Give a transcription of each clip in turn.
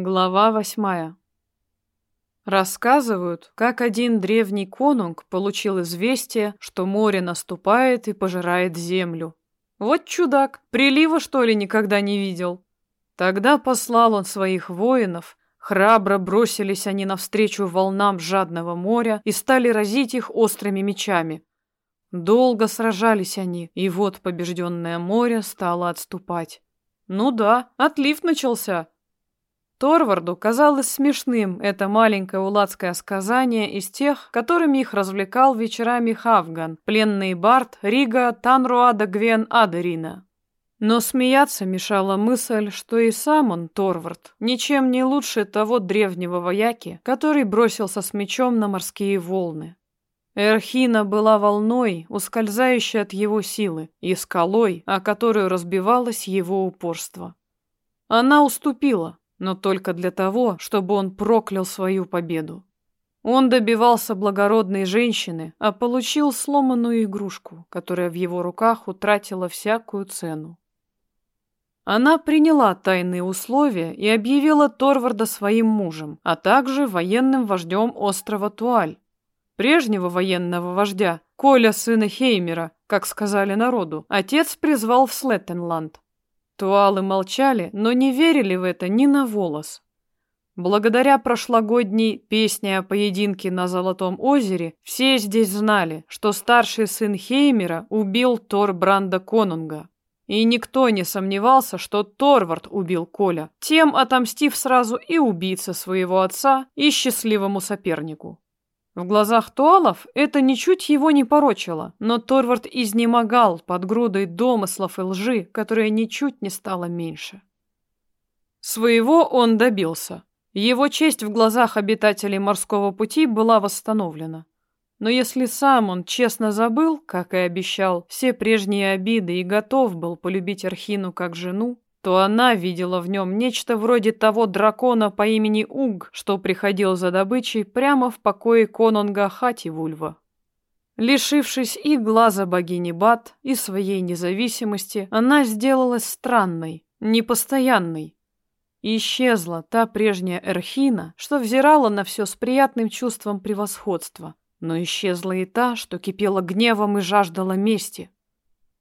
Глава восьмая. Рассказывают, как один древний конунг получил известие, что море наступает и пожирает землю. Вот чудак, прилива, что ли, никогда не видел. Тогда послал он своих воинов, храбро бросились они навстречу волнам жадного моря и стали разить их острыми мечами. Долго сражались они, и вот побежденное море стало отступать. Ну да, отлив начался. Торварду казалось смешным это маленькое уладское сказание из тех, которыми их развлекал вечерами Хавган, пленный Барт, Рига, Танруада Гвен Адерина. Но смеяться мешала мысль, что и сам он, Торвард, ничем не лучше того древнего вояки, который бросился с мечом на морские волны. Эрхина была волной, ускользающей от его силы, и скалой, о которую разбивалось его упорство. Она уступила, но только для того, чтобы он проклял свою победу. Он добивался благородной женщины, а получил сломанную игрушку, которая в его руках утратила всякую цену. Она приняла тайные условия и объявила Торварда своим мужем, а также военным вождем острова Туаль. Прежнего военного вождя, Коля сына Хеймера, как сказали народу, отец призвал в Слеттенланд. Туалы молчали, но не верили в это ни на волос. Благодаря прошлогодней песне о поединке на Золотом озере все здесь знали, что старший сын Хеймера убил Тор Бранда Конунга. И никто не сомневался, что Торвард убил Коля, тем отомстив сразу и убийце своего отца, и счастливому сопернику. В глазах Туалов это ничуть его не порочило, но Торвард изнемогал под грудой домыслов и лжи, которая ничуть не стала меньше. Своего он добился. Его честь в глазах обитателей морского пути была восстановлена. Но если сам он честно забыл, как и обещал, все прежние обиды и готов был полюбить Архину как жену, то она видела в нем нечто вроде того дракона по имени Уг, что приходил за добычей прямо в покое конунга Хативульва. Лишившись и глаза богини Бат, и своей независимости, она сделалась странной, непостоянной. исчезла та прежняя Эрхина, что взирала на все с приятным чувством превосходства, но исчезла и та, что кипела гневом и жаждала мести.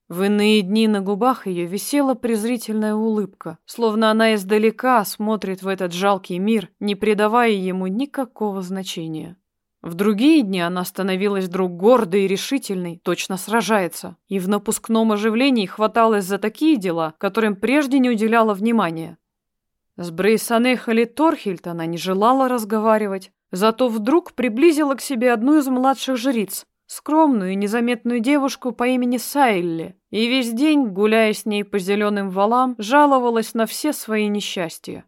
В иные дни на губах ее висела презрительная улыбка, словно она издалека смотрит в этот жалкий мир, не придавая ему никакого значения. В другие дни она становилась вдруг гордой и решительной, точно сражается, и в напускном оживлении хваталась за такие дела, которым прежде не уделяла внимания. С Брейсанех или Торхильд она не желала разговаривать, зато вдруг приблизила к себе одну из младших жриц, скромную и незаметную девушку по имени Сайли, и весь день, гуляя с ней по зеленым валам, жаловалась на все свои несчастья.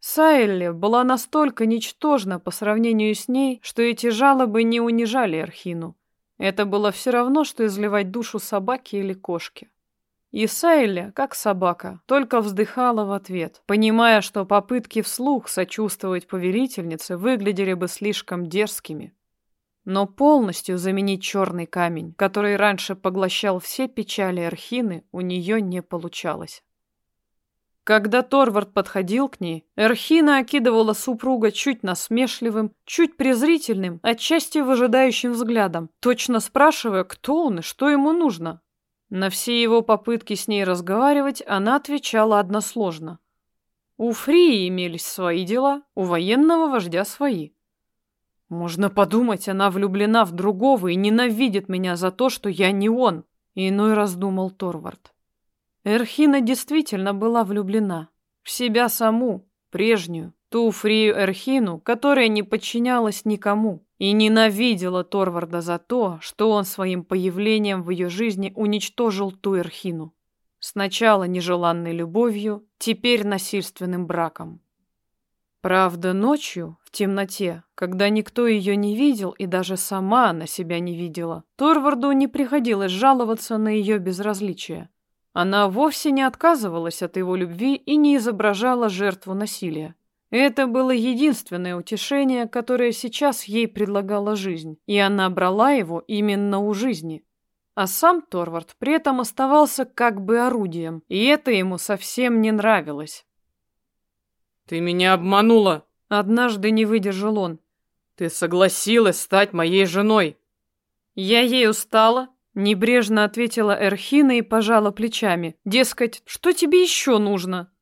Сайли была настолько ничтожна по сравнению с ней, что эти жалобы не унижали Архину. Это было все равно, что изливать душу собаки или кошки. И Сайли, как собака, только вздыхала в ответ, понимая, что попытки вслух сочувствовать повелительнице выглядели бы слишком дерзкими. Но полностью заменить черный камень, который раньше поглощал все печали Эрхины, у нее не получалось. Когда Торвард подходил к ней, Эрхина окидывала супруга чуть насмешливым, чуть презрительным, отчасти выжидающим взглядом, точно спрашивая, кто он и что ему нужно. На все его попытки с ней разговаривать она отвечала односложно. У Фрии имелись свои дела, у военного вождя свои. Можно подумать, она влюблена в другого и ненавидит меня за то, что я не он, иной раз думал Торвард. Эрхина действительно была влюблена в себя саму, прежнюю, ту Фрию Эрхину, которая не подчинялась никому и ненавидела Торварда за то, что он своим появлением в ее жизни уничтожил ту Эрхину. Сначала нежеланной любовью, теперь насильственным браком. Правда, ночью, в темноте, когда никто ее не видел и даже сама она себя не видела, Торварду не приходилось жаловаться на ее безразличие. Она вовсе не отказывалась от его любви и не изображала жертву насилия. Это было единственное утешение, которое сейчас ей предлагала жизнь, и она брала его именно у жизни. А сам Торвард при этом оставался как бы орудием, и это ему совсем не нравилось. Ты меня обманула. Однажды не выдержал он. Ты согласилась стать моей женой. Я ею стала, небрежно ответила Эрхина и пожала плечами. Дескать, что тебе еще нужно?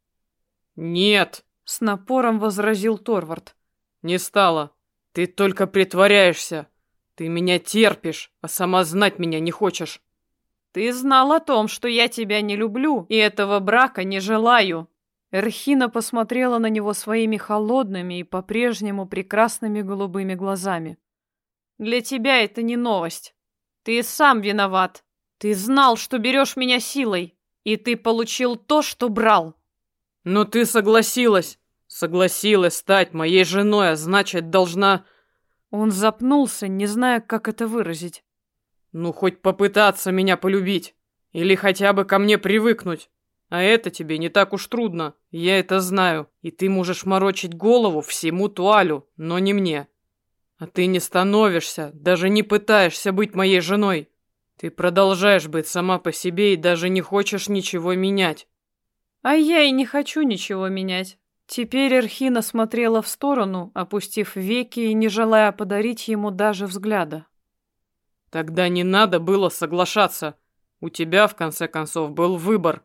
Нет, с напором возразил Торвард. Не стала. Ты только притворяешься. Ты меня терпишь, а сама знать меня не хочешь. Ты знал о том, что я тебя не люблю и этого брака не желаю. Эрхина посмотрела на него своими холодными и по-прежнему прекрасными голубыми глазами. Для тебя это не новость. Ты сам виноват. Ты знал, что берешь меня силой, и ты получил то, что брал. Но ты согласилась. Согласилась стать моей женой, а значит, должна... Он запнулся, не зная, как это выразить. Ну, хоть попытаться меня полюбить. Или хотя бы ко мне привыкнуть. А это тебе не так уж трудно. Я это знаю. И ты можешь морочить голову всему Туалю, но не мне. А ты не становишься, даже не пытаешься быть моей женой. Ты продолжаешь быть сама по себе и даже не хочешь ничего менять. А я и не хочу ничего менять. Теперь Эрхина смотрела в сторону, опустив веки и не желая подарить ему даже взгляда. Тогда не надо было соглашаться. У тебя, в конце концов, был выбор.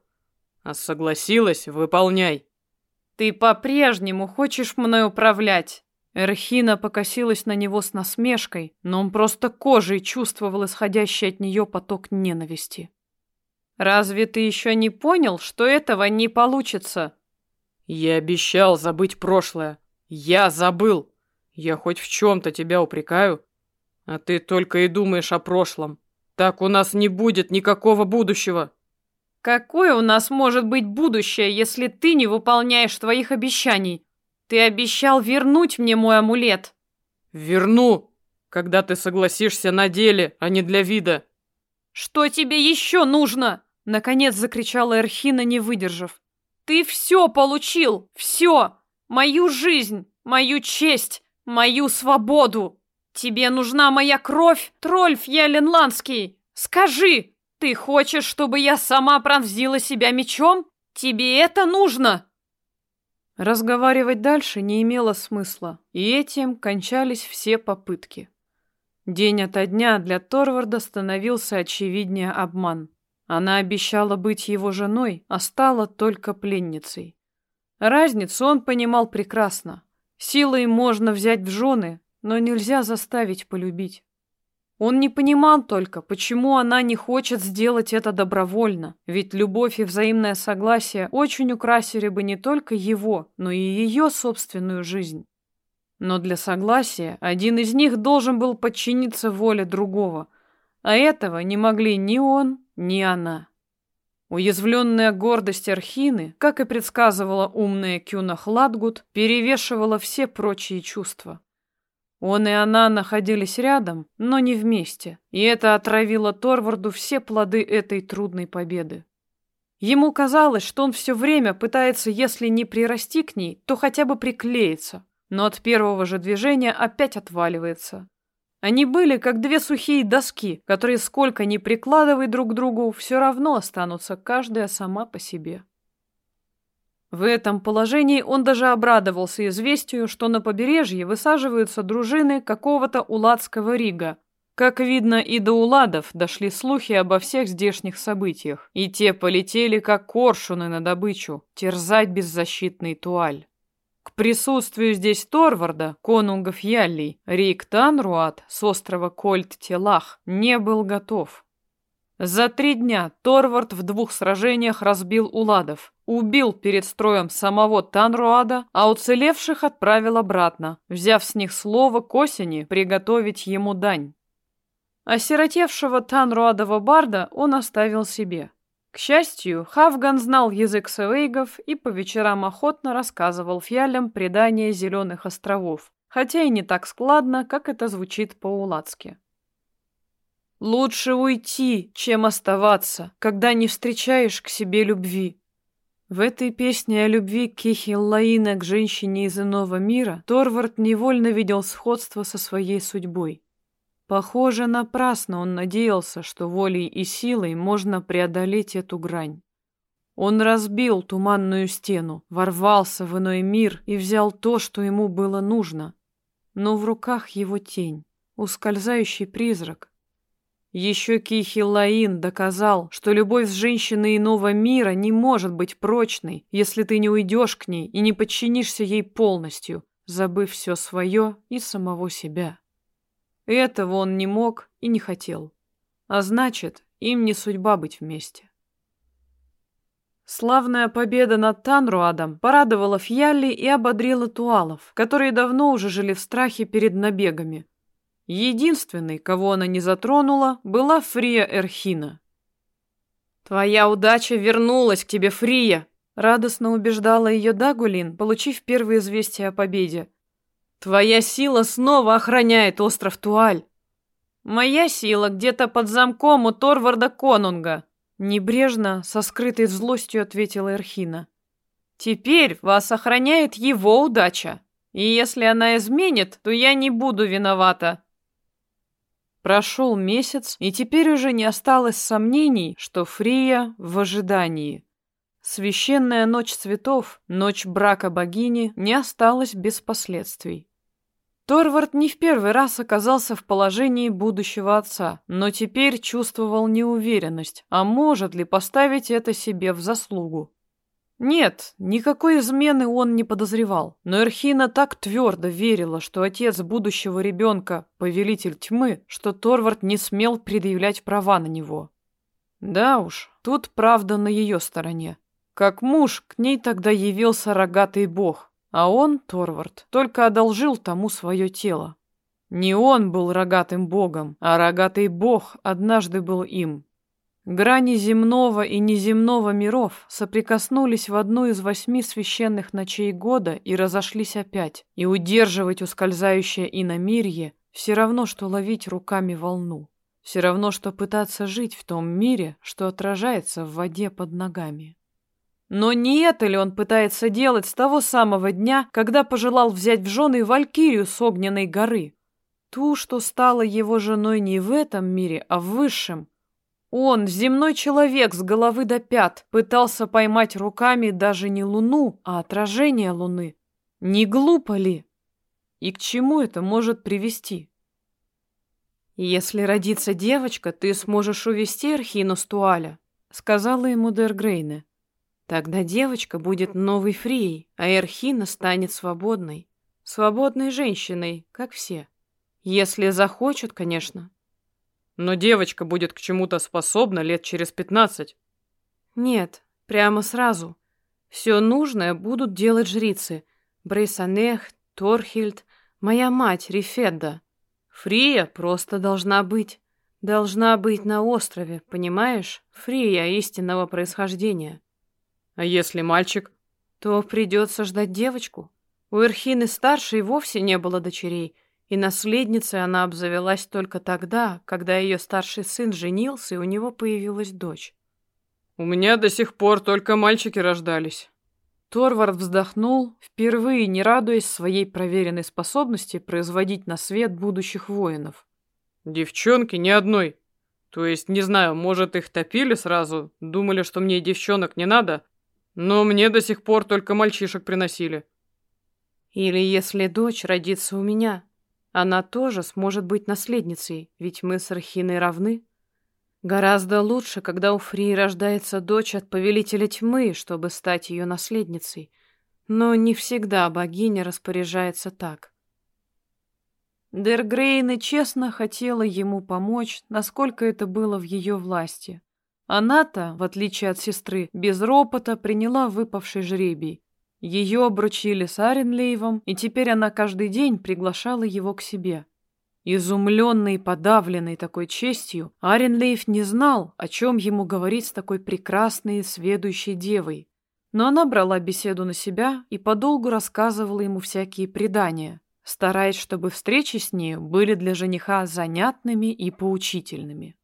А согласилась, выполняй. Ты по-прежнему хочешь мной управлять. Эрхина покосилась на него с насмешкой, но он просто кожей чувствовал исходящий от нее поток ненависти. Разве ты еще не понял, что этого не получится? Я обещал забыть прошлое. Я забыл. Я хоть в чем-то тебя упрекаю, а ты только и думаешь о прошлом. Так у нас не будет никакого будущего. Какое у нас может быть будущее, если ты не выполняешь твоих обещаний? Ты обещал вернуть мне мой амулет. Верну, когда ты согласишься на деле, а не для вида. Что тебе еще нужно? Наконец закричала Эрхина, не выдержав. Ты все получил, все, мою жизнь, мою честь, мою свободу. «Тебе нужна моя кровь, Трольф Еленландский! Скажи, ты хочешь, чтобы я сама пронзила себя мечом? Тебе это нужно?» Разговаривать дальше не имело смысла, и этим кончались все попытки. День ото дня для Торварда становился очевиднее обман. Она обещала быть его женой, а стала только пленницей. Разницу он понимал прекрасно. Силой можно взять в жены, но нельзя заставить полюбить. Он не понимал только, почему она не хочет сделать это добровольно, ведь любовь и взаимное согласие очень украсили бы не только его, но и ее собственную жизнь. Но для согласия один из них должен был подчиниться воле другого, а этого не могли ни он, ни она. Уязвленная гордость Архины, как и предсказывала умная Кюна Хладгут, перевешивала все прочие чувства. Он и она находились рядом, но не вместе, и это отравило Торварду все плоды этой трудной победы. Ему казалось, что он все время пытается, если не прирасти к ней, то хотя бы приклеиться, но от первого же движения опять отваливается. Они были как две сухие доски, которые сколько ни прикладывай друг к другу, все равно останутся каждая сама по себе. В этом положении он даже обрадовался известию, что на побережье высаживаются дружины какого-то уладского рига. Как видно, и до уладов дошли слухи обо всех здешних событиях, и те полетели как коршуны на добычу, терзать беззащитный туаль. К присутствию здесь Торварда, конунгов Яллий, Рик Танруат с острова Кольт-Телах не был готов. За три дня Торвард в двух сражениях разбил уладов, убил перед строем самого Танруада, а уцелевших отправил обратно, взяв с них слово к осени приготовить ему дань. Осиротевшего Танруадова барда он оставил себе. К счастью, Хавган знал язык севейгов и по вечерам охотно рассказывал фьялям предания Зеленых островов, хотя и не так складно, как это звучит по-уладски. Лучше уйти, чем оставаться, когда не встречаешь к себе любви. В этой песне о любви Кихиллаина к женщине из иного мира Торвард невольно видел сходство со своей судьбой. Похоже, напрасно он надеялся, что волей и силой можно преодолеть эту грань. Он разбил туманную стену, ворвался в иной мир и взял то, что ему было нужно. Но в руках его тень, ускользающий призрак. Еще Кихилаин доказал, что любовь с женщиной иного мира не может быть прочной, если ты не уйдешь к ней и не подчинишься ей полностью, забыв все свое и самого себя. Этого он не мог и не хотел. А значит, им не судьба быть вместе. Славная победа над Танруадом порадовала Фьялли и ободрила туалов, которые давно уже жили в страхе перед набегами. Единственной, кого она не затронула, была Фрия Эрхина. «Твоя удача вернулась к тебе, Фрия!» радостно убеждала ее Дагулин, получив первые известия о победе. «Твоя сила снова охраняет остров Туаль. «Моя сила где-то под замком у Торварда Конунга», небрежно, со скрытой злостью ответила Эрхина. «Теперь вас охраняет его удача, и если она изменит, то я не буду виновата». Прошел месяц, и теперь уже не осталось сомнений, что Фрия в ожидании. Священная ночь цветов, ночь брака богини, не осталась без последствий. Торвард не в первый раз оказался в положении будущего отца, но теперь чувствовал неуверенность, а может ли поставить это себе в заслугу. Нет, никакой измены он не подозревал, но Эрхина так твердо верила, что отец будущего ребенка – повелитель тьмы, что Торвард не смел предъявлять права на него. Да уж, тут правда на ее стороне. Как муж, к ней тогда явился рогатый бог, а он, Торвард, только одолжил тому свое тело. Не он был рогатым богом, а рогатый бог однажды был им. Грани земного и неземного миров соприкоснулись в одну из восьми священных ночей года и разошлись опять, и удерживать ускользающее иномирье все равно, что ловить руками волну. Все равно, что пытаться жить в том мире, что отражается в воде под ногами. Но не это ли он пытается делать с того самого дня, когда пожелал взять в жены Валькирию с огненной горы? Ту, что стала его женой не в этом мире, а в высшем. Он, земной человек с головы до пят, пытался поймать руками даже не луну, а отражение луны. Не глупо ли? И к чему это может привести? «Если родится девочка, ты сможешь увести Архину Стуаля», — сказала ему Дергрейне. Тогда девочка будет новой Фрией, а Эрхина станет свободной. Свободной женщиной, как все. Если захочет, конечно. Но девочка будет к чему-то способна лет через пятнадцать. Нет, прямо сразу. Все нужное будут делать жрицы. Брейсанех, Торхильд, моя мать Рифедда. Фрия просто должна быть. Должна быть на острове, понимаешь? Фрия истинного происхождения. А если мальчик? То придется ждать девочку. У Эрхины старшей вовсе не было дочерей, и наследницей она обзавелась только тогда, когда ее старший сын женился, и у него появилась дочь. У меня до сих пор только мальчики рождались. Торвард вздохнул, впервые не радуясь своей проверенной способности производить на свет будущих воинов. Девчонки ни одной. То есть, не знаю, может, их топили сразу, думали, что мне девчонок не надо, но мне до сих пор только мальчишек приносили. Или если дочь родится у меня, она тоже сможет быть наследницей, ведь мы с Архиной равны. Гораздо лучше, когда у Фрии рождается дочь от повелителя тьмы, чтобы стать ее наследницей. Но не всегда богиня распоряжается так. Дергрейна честно хотела ему помочь, насколько это было в ее власти. Она-то, в отличие от сестры, без ропота приняла выпавший жребий. Ее обручили с Аренлейвом, и теперь она каждый день приглашала его к себе. Изумленный и подавленный такой честью, Аренлейв не знал, о чем ему говорить с такой прекрасной и сведущей девой. Но она брала беседу на себя и подолгу рассказывала ему всякие предания, стараясь, чтобы встречи с нею были для жениха занятными и поучительными.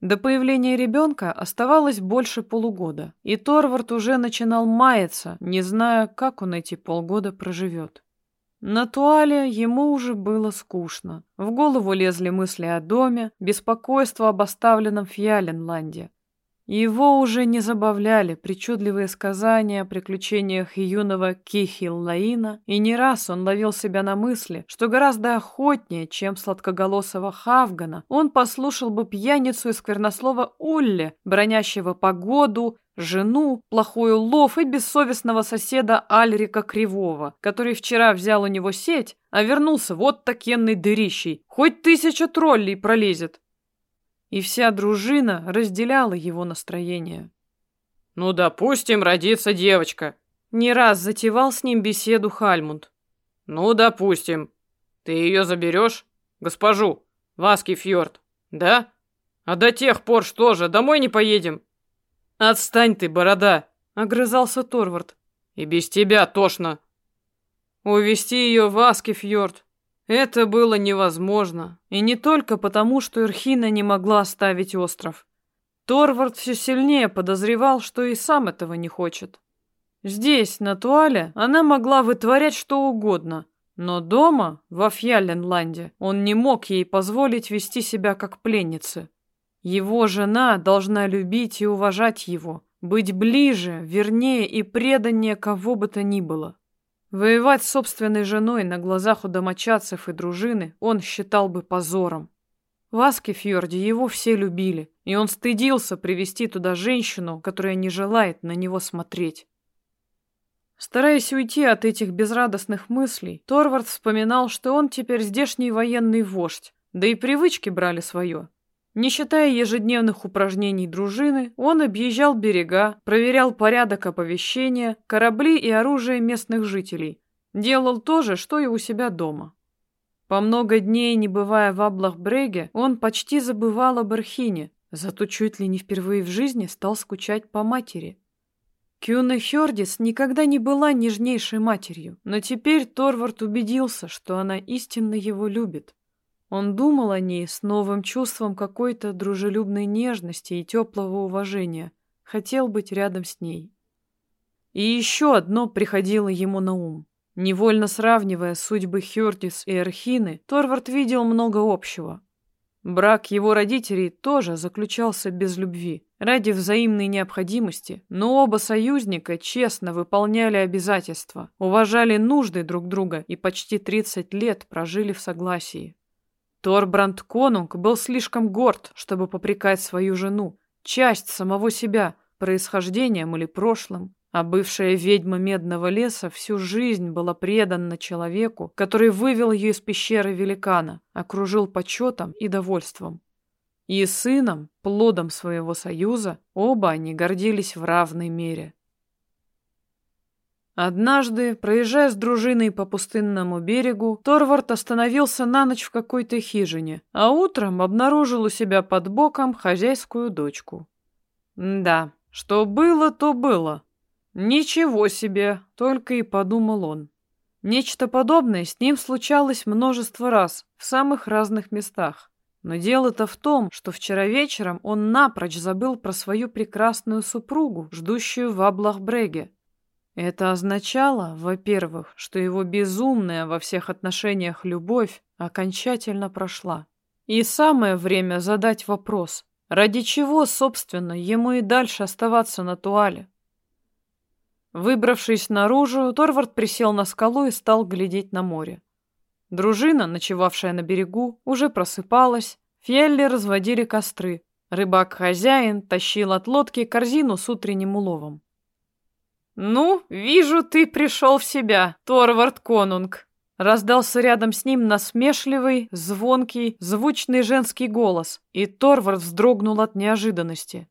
До появления ребенка оставалось больше полугода, и Торвард уже начинал маяться, не зная, как он эти полгода проживет. На туале ему уже было скучно. В голову лезли мысли о доме, беспокойство об оставленном Фьяленланде. Его уже не забавляли причудливые сказания о приключениях юного Кихил-Лаина, и не раз он ловил себя на мысли, что гораздо охотнее, чем сладкоголосого Хавгана, он послушал бы пьяницу и сквернослова Улле, бронящего погоду, жену, плохой улов и бессовестного соседа Альрика Кривого, который вчера взял у него сеть, а вернулся вот такенный дырищей. Хоть тысяча троллей пролезет и вся дружина разделяла его настроение. «Ну, допустим, родится девочка», — не раз затевал с ним беседу Хальмунд. «Ну, допустим. Ты ее заберешь? Госпожу, Васки Фьорд, да? А до тех пор что же, домой не поедем?» «Отстань ты, борода!» — огрызался Торвард. «И без тебя тошно!» «Увести ее в Аскифьорд это было невозможно, и не только потому, что Ирхина не могла оставить остров. Торвард все сильнее подозревал, что и сам этого не хочет. Здесь, на Туале, она могла вытворять что угодно, но дома, во Фьяленланде, он не мог ей позволить вести себя как пленницы. Его жена должна любить и уважать его, быть ближе, вернее и преданнее кого бы то ни было. Воевать с собственной женой на глазах у домочадцев и дружины он считал бы позором. В Аскефьорде его все любили, и он стыдился привести туда женщину, которая не желает на него смотреть. Стараясь уйти от этих безрадостных мыслей, Торвард вспоминал, что он теперь здешний военный вождь, да и привычки брали свое. Не считая ежедневных упражнений дружины, он объезжал берега, проверял порядок оповещения, корабли и оружие местных жителей. Делал то же, что и у себя дома. По много дней, не бывая в Аблах-Бреге, он почти забывал об Архине, зато чуть ли не впервые в жизни стал скучать по матери. Кюна Хёрдис никогда не была нежнейшей матерью, но теперь Торвард убедился, что она истинно его любит. Он думал о ней с новым чувством какой-то дружелюбной нежности и теплого уважения. Хотел быть рядом с ней. И еще одно приходило ему на ум. Невольно сравнивая судьбы Хёртис и Эрхины, Торвард видел много общего. Брак его родителей тоже заключался без любви, ради взаимной необходимости, но оба союзника честно выполняли обязательства, уважали нужды друг друга и почти 30 лет прожили в согласии. Торбранд Конунг был слишком горд, чтобы попрекать свою жену, часть самого себя, происхождением или прошлым. А бывшая ведьма Медного леса всю жизнь была предана человеку, который вывел ее из пещеры великана, окружил почетом и довольством. И сыном, плодом своего союза, оба они гордились в равной мере. Однажды, проезжая с дружиной по пустынному берегу, Торвард остановился на ночь в какой-то хижине, а утром обнаружил у себя под боком хозяйскую дочку. Да, что было, то было. Ничего себе, только и подумал он. Нечто подобное с ним случалось множество раз, в самых разных местах. Но дело-то в том, что вчера вечером он напрочь забыл про свою прекрасную супругу, ждущую в Аблахбреге. Это означало, во-первых, что его безумная во всех отношениях любовь окончательно прошла. И самое время задать вопрос, ради чего, собственно, ему и дальше оставаться на туале? Выбравшись наружу, Торвард присел на скалу и стал глядеть на море. Дружина, ночевавшая на берегу, уже просыпалась, фьелли разводили костры, рыбак-хозяин тащил от лодки корзину с утренним уловом. «Ну, вижу, ты пришел в себя, Торвард Конунг!» Раздался рядом с ним насмешливый, звонкий, звучный женский голос, и Торвард вздрогнул от неожиданности.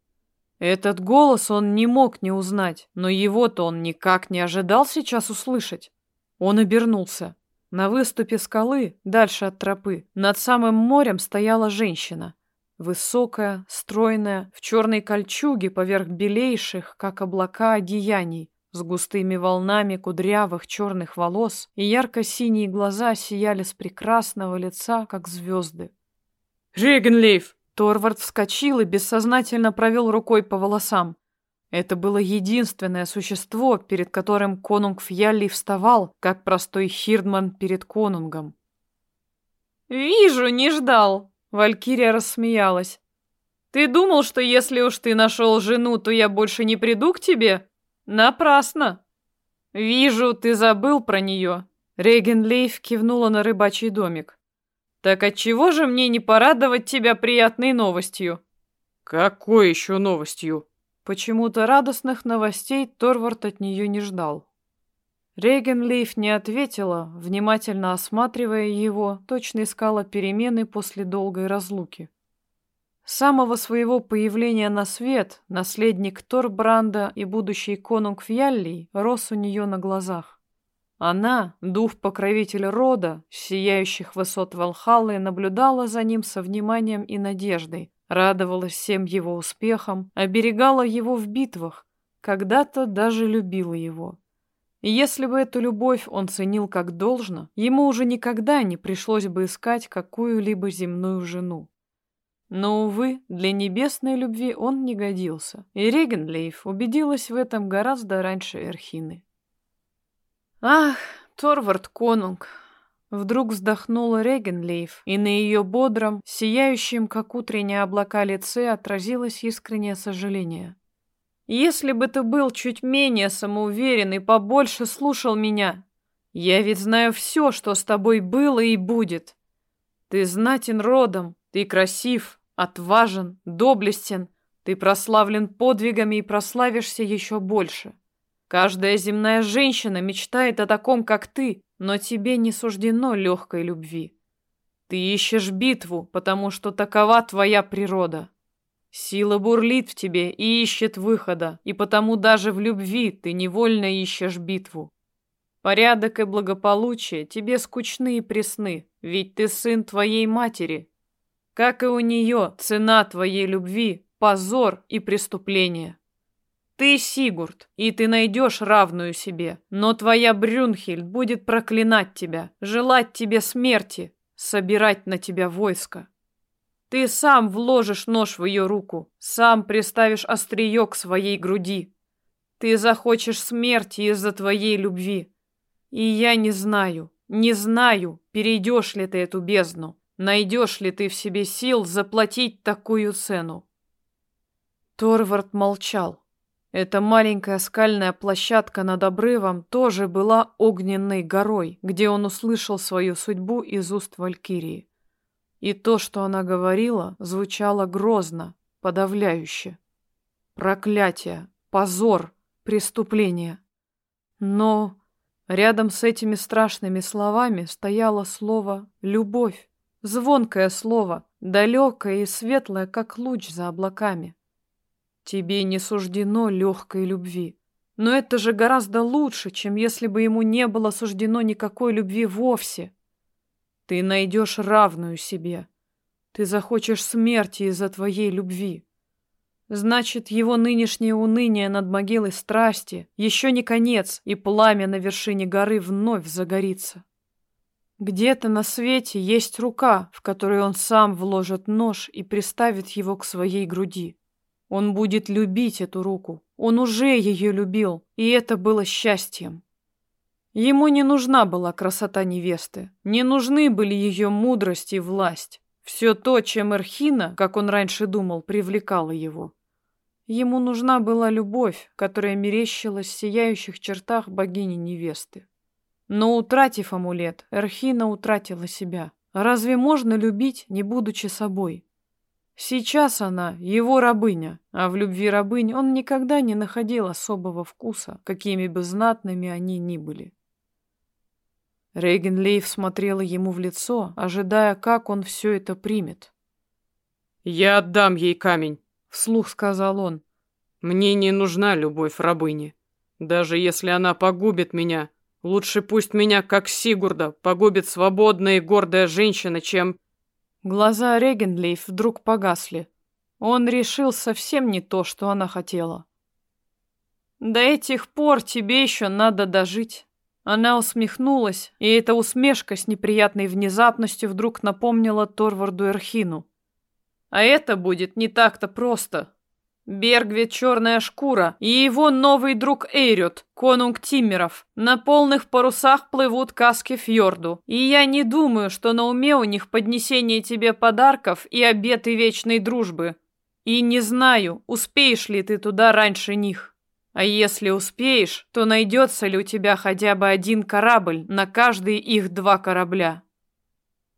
Этот голос он не мог не узнать, но его-то он никак не ожидал сейчас услышать. Он обернулся. На выступе скалы, дальше от тропы, над самым морем стояла женщина. Высокая, стройная, в черной кольчуге поверх белейших, как облака, одеяний, с густыми волнами кудрявых черных волос, и ярко-синие глаза сияли с прекрасного лица, как звезды. «Ригенлиф!» Торвард вскочил и бессознательно провел рукой по волосам. Это было единственное существо, перед которым конунг Фьялли вставал, как простой хирдман перед конунгом. «Вижу, не ждал!» Валькирия рассмеялась. Ты думал, что если уж ты нашел жену, то я больше не приду к тебе? Напрасно. Вижу, ты забыл про нее. Реген Лейф кивнула на рыбачий домик. Так отчего же мне не порадовать тебя приятной новостью? Какой еще новостью? Почему-то радостных новостей Торвард от нее не ждал. Регенлейф не ответила, внимательно осматривая его, точно искала перемены после долгой разлуки. С самого своего появления на свет наследник Торбранда и будущий конунг Фьяллий рос у нее на глазах. Она, дух-покровитель рода, сияющих высот Валхаллы, наблюдала за ним со вниманием и надеждой, радовалась всем его успехам, оберегала его в битвах, когда-то даже любила его. И если бы эту любовь он ценил как должно, ему уже никогда не пришлось бы искать какую-либо земную жену. Но, увы, для небесной любви он не годился, и Регенлейф убедилась в этом гораздо раньше Эрхины. «Ах, Торвард Конунг!» Вдруг вздохнула Регенлейф, и на ее бодром, сияющем, как утренние облака лице отразилось искреннее сожаление. «Если бы ты был чуть менее самоуверен и побольше слушал меня, я ведь знаю все, что с тобой было и будет. Ты знатен родом, ты красив, отважен, доблестен, ты прославлен подвигами и прославишься еще больше. Каждая земная женщина мечтает о таком, как ты, но тебе не суждено легкой любви. Ты ищешь битву, потому что такова твоя природа. Сила бурлит в тебе и ищет выхода, и потому даже в любви ты невольно ищешь битву. Порядок и благополучие тебе скучны и пресны, ведь ты сын твоей матери. Как и у нее, цена твоей любви — позор и преступление. Ты Сигурд, и ты найдешь равную себе, но твоя Брюнхельд будет проклинать тебя, желать тебе смерти, собирать на тебя войско. Ты сам вложишь нож в ее руку, сам приставишь острие к своей груди. Ты захочешь смерти из-за твоей любви. И я не знаю, не знаю, перейдешь ли ты эту бездну, найдешь ли ты в себе сил заплатить такую цену. Торвард молчал. Эта маленькая скальная площадка над обрывом тоже была огненной горой, где он услышал свою судьбу из уст Валькирии. И то, что она говорила, звучало грозно, подавляюще. Проклятие, позор, преступление. Но рядом с этими страшными словами стояло слово «любовь», звонкое слово, далекое и светлое, как луч за облаками. Тебе не суждено легкой любви. Но это же гораздо лучше, чем если бы ему не было суждено никакой любви вовсе. Ты найдешь равную себе. Ты захочешь смерти из-за твоей любви. Значит, его нынешнее уныние над могилой страсти еще не конец, и пламя на вершине горы вновь загорится. Где-то на свете есть рука, в которую он сам вложит нож и приставит его к своей груди. Он будет любить эту руку. Он уже ее любил, и это было счастьем. Ему не нужна была красота невесты, не нужны были ее мудрость и власть. Все то, чем Эрхина, как он раньше думал, привлекало его. Ему нужна была любовь, которая мерещилась в сияющих чертах богини-невесты. Но утратив амулет, Эрхина утратила себя. Разве можно любить, не будучи собой? Сейчас она его рабыня, а в любви рабынь он никогда не находил особого вкуса, какими бы знатными они ни были. Рейгенлейф смотрела ему в лицо, ожидая, как он все это примет. «Я отдам ей камень», — вслух сказал он. «Мне не нужна любовь рабыни. Даже если она погубит меня, лучше пусть меня, как Сигурда, погубит свободная и гордая женщина, чем...» Глаза Регенлейф вдруг погасли. Он решил совсем не то, что она хотела. «До этих пор тебе еще надо дожить». Она усмехнулась, и эта усмешка с неприятной внезапностью вдруг напомнила Торварду Эрхину. «А это будет не так-то просто. Бергвит Черная Шкура и его новый друг Эйрют, конунг Тиммеров, на полных парусах плывут каски фьорду, и я не думаю, что на уме у них поднесение тебе подарков и обеты вечной дружбы. И не знаю, успеешь ли ты туда раньше них. А если успеешь, то найдется ли у тебя хотя бы один корабль на каждые их два корабля?»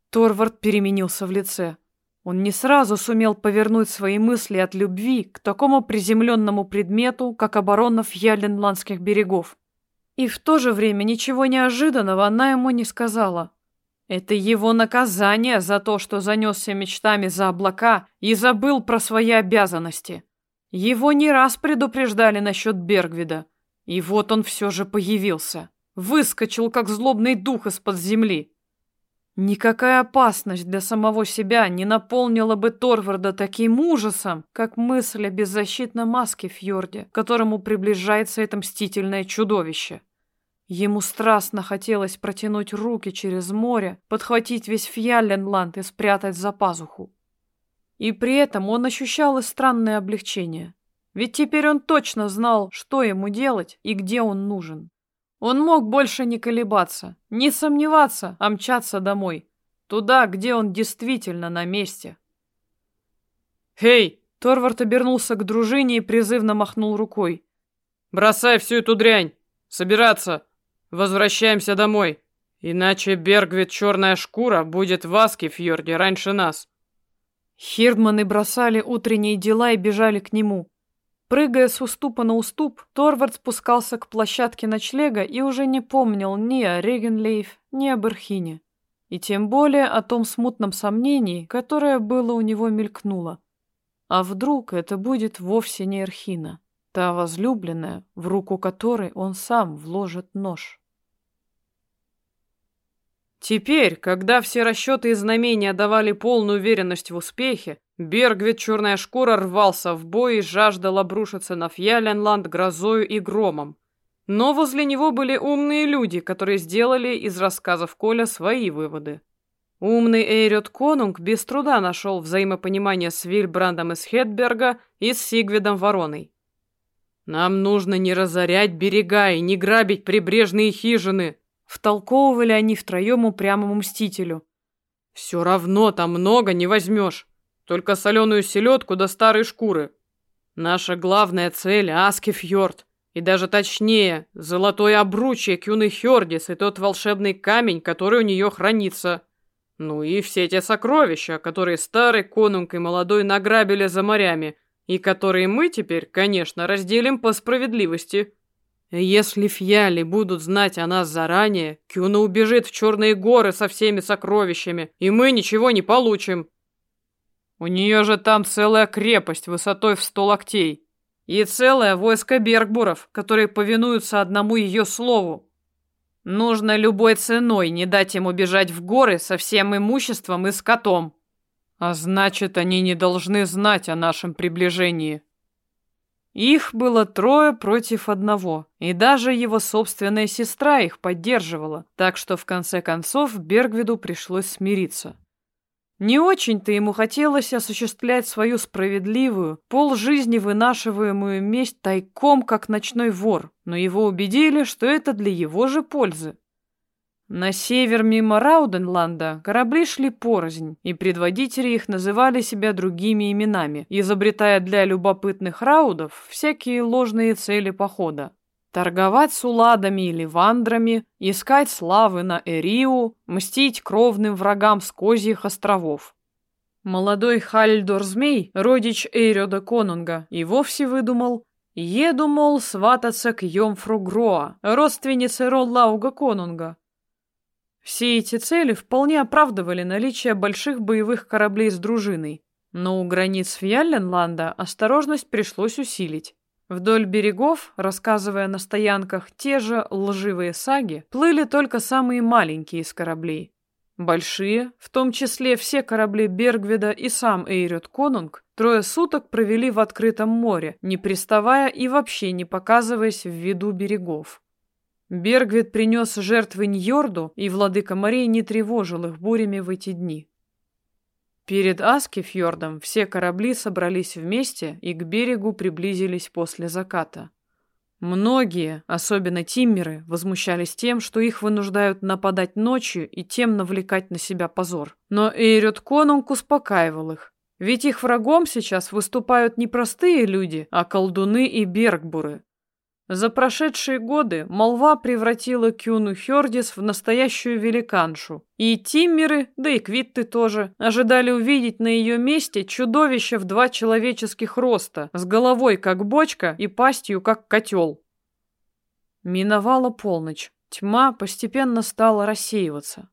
Торвард переменился в лице. Он не сразу сумел повернуть свои мысли от любви к такому приземленному предмету, как оборона Фьяленландских берегов. И в то же время ничего неожиданного она ему не сказала. Это его наказание за то, что занесся мечтами за облака и забыл про свои обязанности. Его не раз предупреждали насчет Бергвида. И вот он все же появился. Выскочил, как злобный дух из-под земли. Никакая опасность для самого себя не наполнила бы Торварда таким ужасом, как мысль о беззащитной маске фьорде, к которому приближается это мстительное чудовище. Ему страстно хотелось протянуть руки через море, подхватить весь Фьялленланд и спрятать за пазуху. И при этом он ощущал и странное облегчение. Ведь теперь он точно знал, что ему делать и где он нужен. Он мог больше не колебаться, не сомневаться, а мчаться домой. Туда, где он действительно на месте. «Эй!» Торвард обернулся к дружине и призывно махнул рукой. «Бросай всю эту дрянь! Собираться! Возвращаемся домой! Иначе Бергвит Черная Шкура будет в Аскефьорде раньше нас!» Хирдманы бросали утренние дела и бежали к нему. Прыгая с уступа на уступ, Торвард спускался к площадке ночлега и уже не помнил ни о Регенлейф, ни об Эрхине. И тем более о том смутном сомнении, которое было у него мелькнуло. А вдруг это будет вовсе не Эрхина, та возлюбленная, в руку которой он сам вложит нож? Теперь, когда все расчеты и знамения давали полную уверенность в успехе, Бергвит Черная Шкура рвался в бой и жаждал обрушиться на Фьяленланд грозою и громом. Но возле него были умные люди, которые сделали из рассказов Коля свои выводы. Умный Эйрет Конунг без труда нашел взаимопонимание с Вильбрандом из Хедберга и с Сигвидом Вороной. «Нам нужно не разорять берега и не грабить прибрежные хижины», втолковывали они втроем упрямому мстителю. «Все равно там много не возьмешь. Только соленую селедку до старой шкуры. Наша главная цель — Аскефьорд. И даже точнее, золотое обручье Кюны Хёрдис и тот волшебный камень, который у нее хранится. Ну и все те сокровища, которые старый конунг и молодой награбили за морями, и которые мы теперь, конечно, разделим по справедливости. Если фьяли будут знать о нас заранее, Кюна убежит в Черные горы со всеми сокровищами, и мы ничего не получим. У нее же там целая крепость высотой в сто локтей. И целое войско Бергбуров, которые повинуются одному ее слову. Нужно любой ценой не дать им убежать в горы со всем имуществом и скотом. А значит, они не должны знать о нашем приближении. Их было трое против одного, и даже его собственная сестра их поддерживала, так что в конце концов Бергвиду пришлось смириться. Не очень-то ему хотелось осуществлять свою справедливую, полжизни вынашиваемую месть тайком, как ночной вор, но его убедили, что это для его же пользы. На север мимо Рауденланда корабли шли порознь, и предводители их называли себя другими именами, изобретая для любопытных раудов всякие ложные цели похода. Торговать с уладами или вандрами, искать славы на Эриу, мстить кровным врагам с козьих островов. Молодой Хальдор Змей, родич Эйрёда Конунга, и вовсе выдумал «Еду, мол, свататься к Йомфру Гроа, родственнице Роллауга Конунга». Все эти цели вполне оправдывали наличие больших боевых кораблей с дружиной, но у границ Фьялленланда осторожность пришлось усилить. Вдоль берегов, рассказывая на стоянках те же лживые саги, плыли только самые маленькие из кораблей. Большие, в том числе все корабли Бергведа и сам Эйрет Конунг, трое суток провели в открытом море, не приставая и вообще не показываясь в виду берегов. Бергвид принес жертвы Ньорду, и владыка морей не тревожил их бурями в эти дни. Перед Аскефьордом все корабли собрались вместе и к берегу приблизились после заката. Многие, особенно тиммеры, возмущались тем, что их вынуждают нападать ночью и тем навлекать на себя позор. Но Эйрет Конунг успокаивал их. Ведь их врагом сейчас выступают не простые люди, а колдуны и бергбуры. За прошедшие годы молва превратила Кюну Хёрдис в настоящую великаншу. И Тиммеры, да и Квитты тоже, ожидали увидеть на ее месте чудовище в два человеческих роста, с головой как бочка и пастью как котел. Миновала полночь. Тьма постепенно стала рассеиваться.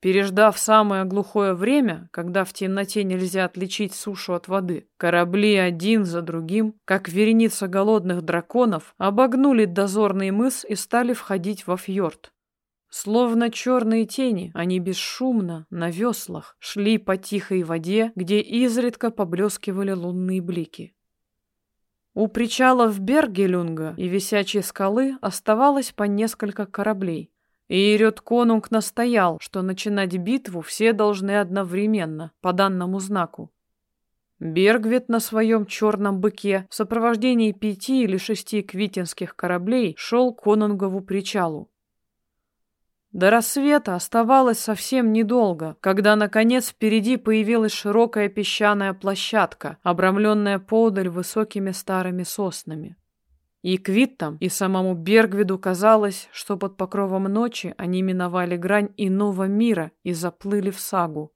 Переждав самое глухое время, когда в темноте нельзя отличить сушу от воды, корабли один за другим, как вереница голодных драконов, обогнули дозорный мыс и стали входить во фьорд. Словно черные тени, они бесшумно, на веслах, шли по тихой воде, где изредка поблескивали лунные блики. У причалов Бергелюнга и Висячей скалы оставалось по несколько кораблей, и Ирет Конунг настоял, что начинать битву все должны одновременно, по данному знаку. Бергвит на своем черном быке в сопровождении пяти или шести квитинских кораблей шел к Конунгову причалу. До рассвета оставалось совсем недолго, когда, наконец, впереди появилась широкая песчаная площадка, обрамленная подаль высокими старыми соснами. И Квиттам, и самому Бергвиду казалось, что под покровом ночи они миновали грань иного мира и заплыли в сагу.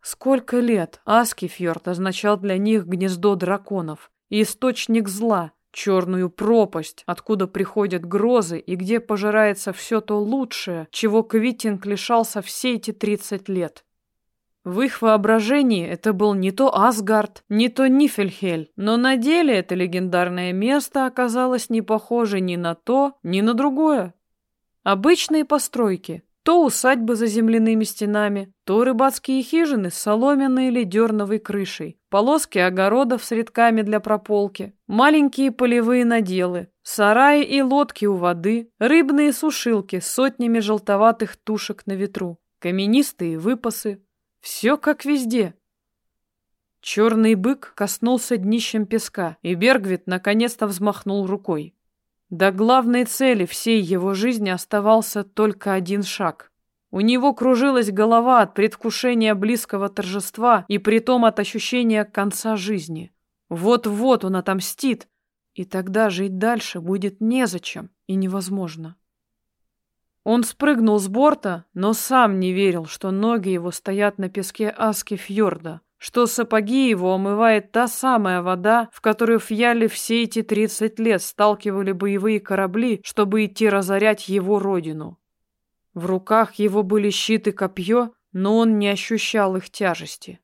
Сколько лет Аскифьорд означал для них гнездо драконов источник зла, черную пропасть, откуда приходят грозы и где пожирается все то лучшее, чего Квиттинг лишался все эти тридцать лет. В их воображении это был не то Асгард, не то Нифельхель, но на деле это легендарное место оказалось не похоже ни на то, ни на другое. Обычные постройки, то усадьбы за земляными стенами, то рыбацкие хижины с соломенной или дерновой крышей, полоски огородов с рядками для прополки, маленькие полевые наделы, сараи и лодки у воды, рыбные сушилки с сотнями желтоватых тушек на ветру, каменистые выпасы, все как везде. Черный бык коснулся днищем песка, и Бергвит наконец-то взмахнул рукой. До главной цели всей его жизни оставался только один шаг. У него кружилась голова от предвкушения близкого торжества и притом от ощущения конца жизни. Вот-вот он отомстит, и тогда жить дальше будет незачем и невозможно. Он спрыгнул с борта, но сам не верил, что ноги его стоят на песке Аски фьорда, что сапоги его омывает та самая вода, в которую в все эти тридцать лет сталкивали боевые корабли, чтобы идти разорять его родину. В руках его были щит и копье, но он не ощущал их тяжести.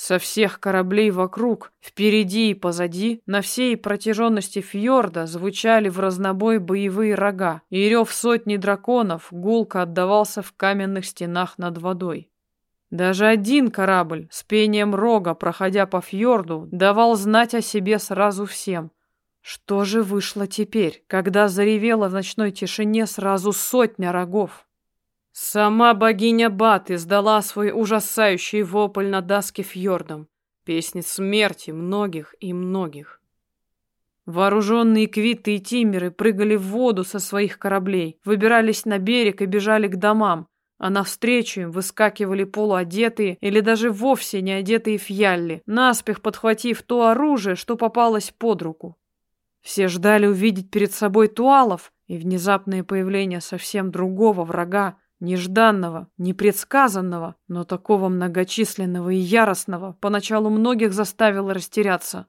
Со всех кораблей вокруг, впереди и позади, на всей протяженности фьорда звучали в разнобой боевые рога, и рев сотни драконов гулко отдавался в каменных стенах над водой. Даже один корабль с пением рога, проходя по фьорду, давал знать о себе сразу всем. Что же вышло теперь, когда заревела в ночной тишине сразу сотня рогов? Сама богиня Бат издала свой ужасающий вопль на даске фьордом, песни смерти многих и многих. Вооруженные квиты и тимеры прыгали в воду со своих кораблей, выбирались на берег и бежали к домам, а навстречу им выскакивали полуодетые или даже вовсе не одетые фьялли, наспех подхватив то оружие, что попалось под руку. Все ждали увидеть перед собой туалов, и внезапное появление совсем другого врага Нежданного, непредсказанного, но такого многочисленного и яростного поначалу многих заставило растеряться.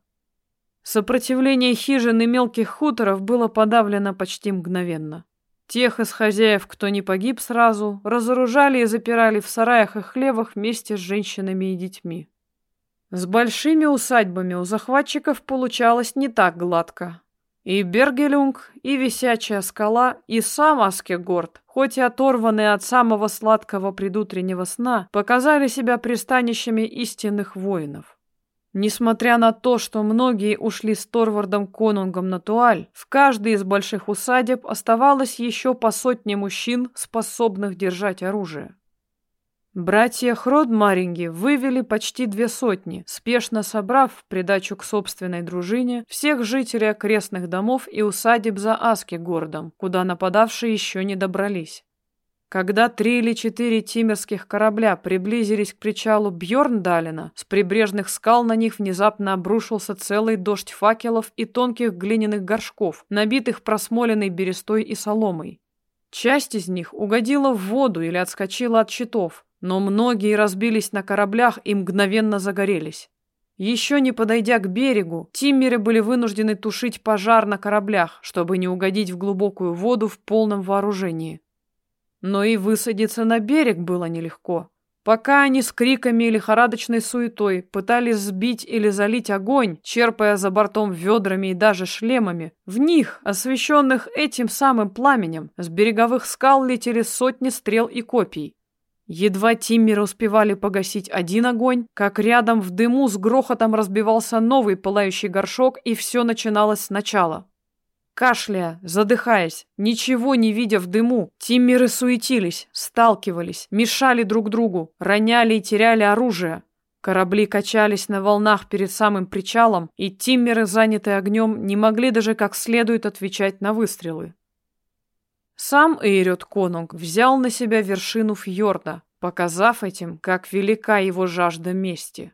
Сопротивление хижин и мелких хуторов было подавлено почти мгновенно. Тех из хозяев, кто не погиб сразу, разоружали и запирали в сараях и хлевах вместе с женщинами и детьми. С большими усадьбами у захватчиков получалось не так гладко. И Бергелюнг, и Висячая скала, и сам Аскегорд, хоть и оторванные от самого сладкого предутреннего сна, показали себя пристанищами истинных воинов. Несмотря на то, что многие ушли с Торвардом Конунгом на Туаль, в каждой из больших усадеб оставалось еще по сотне мужчин, способных держать оружие. Братья Хродмаринги вывели почти две сотни, спешно собрав в придачу к собственной дружине всех жителей окрестных домов и усадеб за Аски городом, куда нападавшие еще не добрались. Когда три или четыре тимерских корабля приблизились к причалу Бьорндалена, с прибрежных скал на них внезапно обрушился целый дождь факелов и тонких глиняных горшков, набитых просмоленной берестой и соломой. Часть из них угодила в воду или отскочила от щитов, но многие разбились на кораблях и мгновенно загорелись. Еще не подойдя к берегу, тиммеры были вынуждены тушить пожар на кораблях, чтобы не угодить в глубокую воду в полном вооружении. Но и высадиться на берег было нелегко. Пока они с криками и лихорадочной суетой пытались сбить или залить огонь, черпая за бортом ведрами и даже шлемами, в них, освещенных этим самым пламенем, с береговых скал летели сотни стрел и копий. Едва Тиммеры успевали погасить один огонь, как рядом в дыму с грохотом разбивался новый пылающий горшок, и все начиналось сначала. Кашляя, задыхаясь, ничего не видя в дыму, тиммеры суетились, сталкивались, мешали друг другу, роняли и теряли оружие. Корабли качались на волнах перед самым причалом, и тиммеры, занятые огнем, не могли даже как следует отвечать на выстрелы. Сам Эйрет Конунг взял на себя вершину фьорда, показав этим, как велика его жажда мести.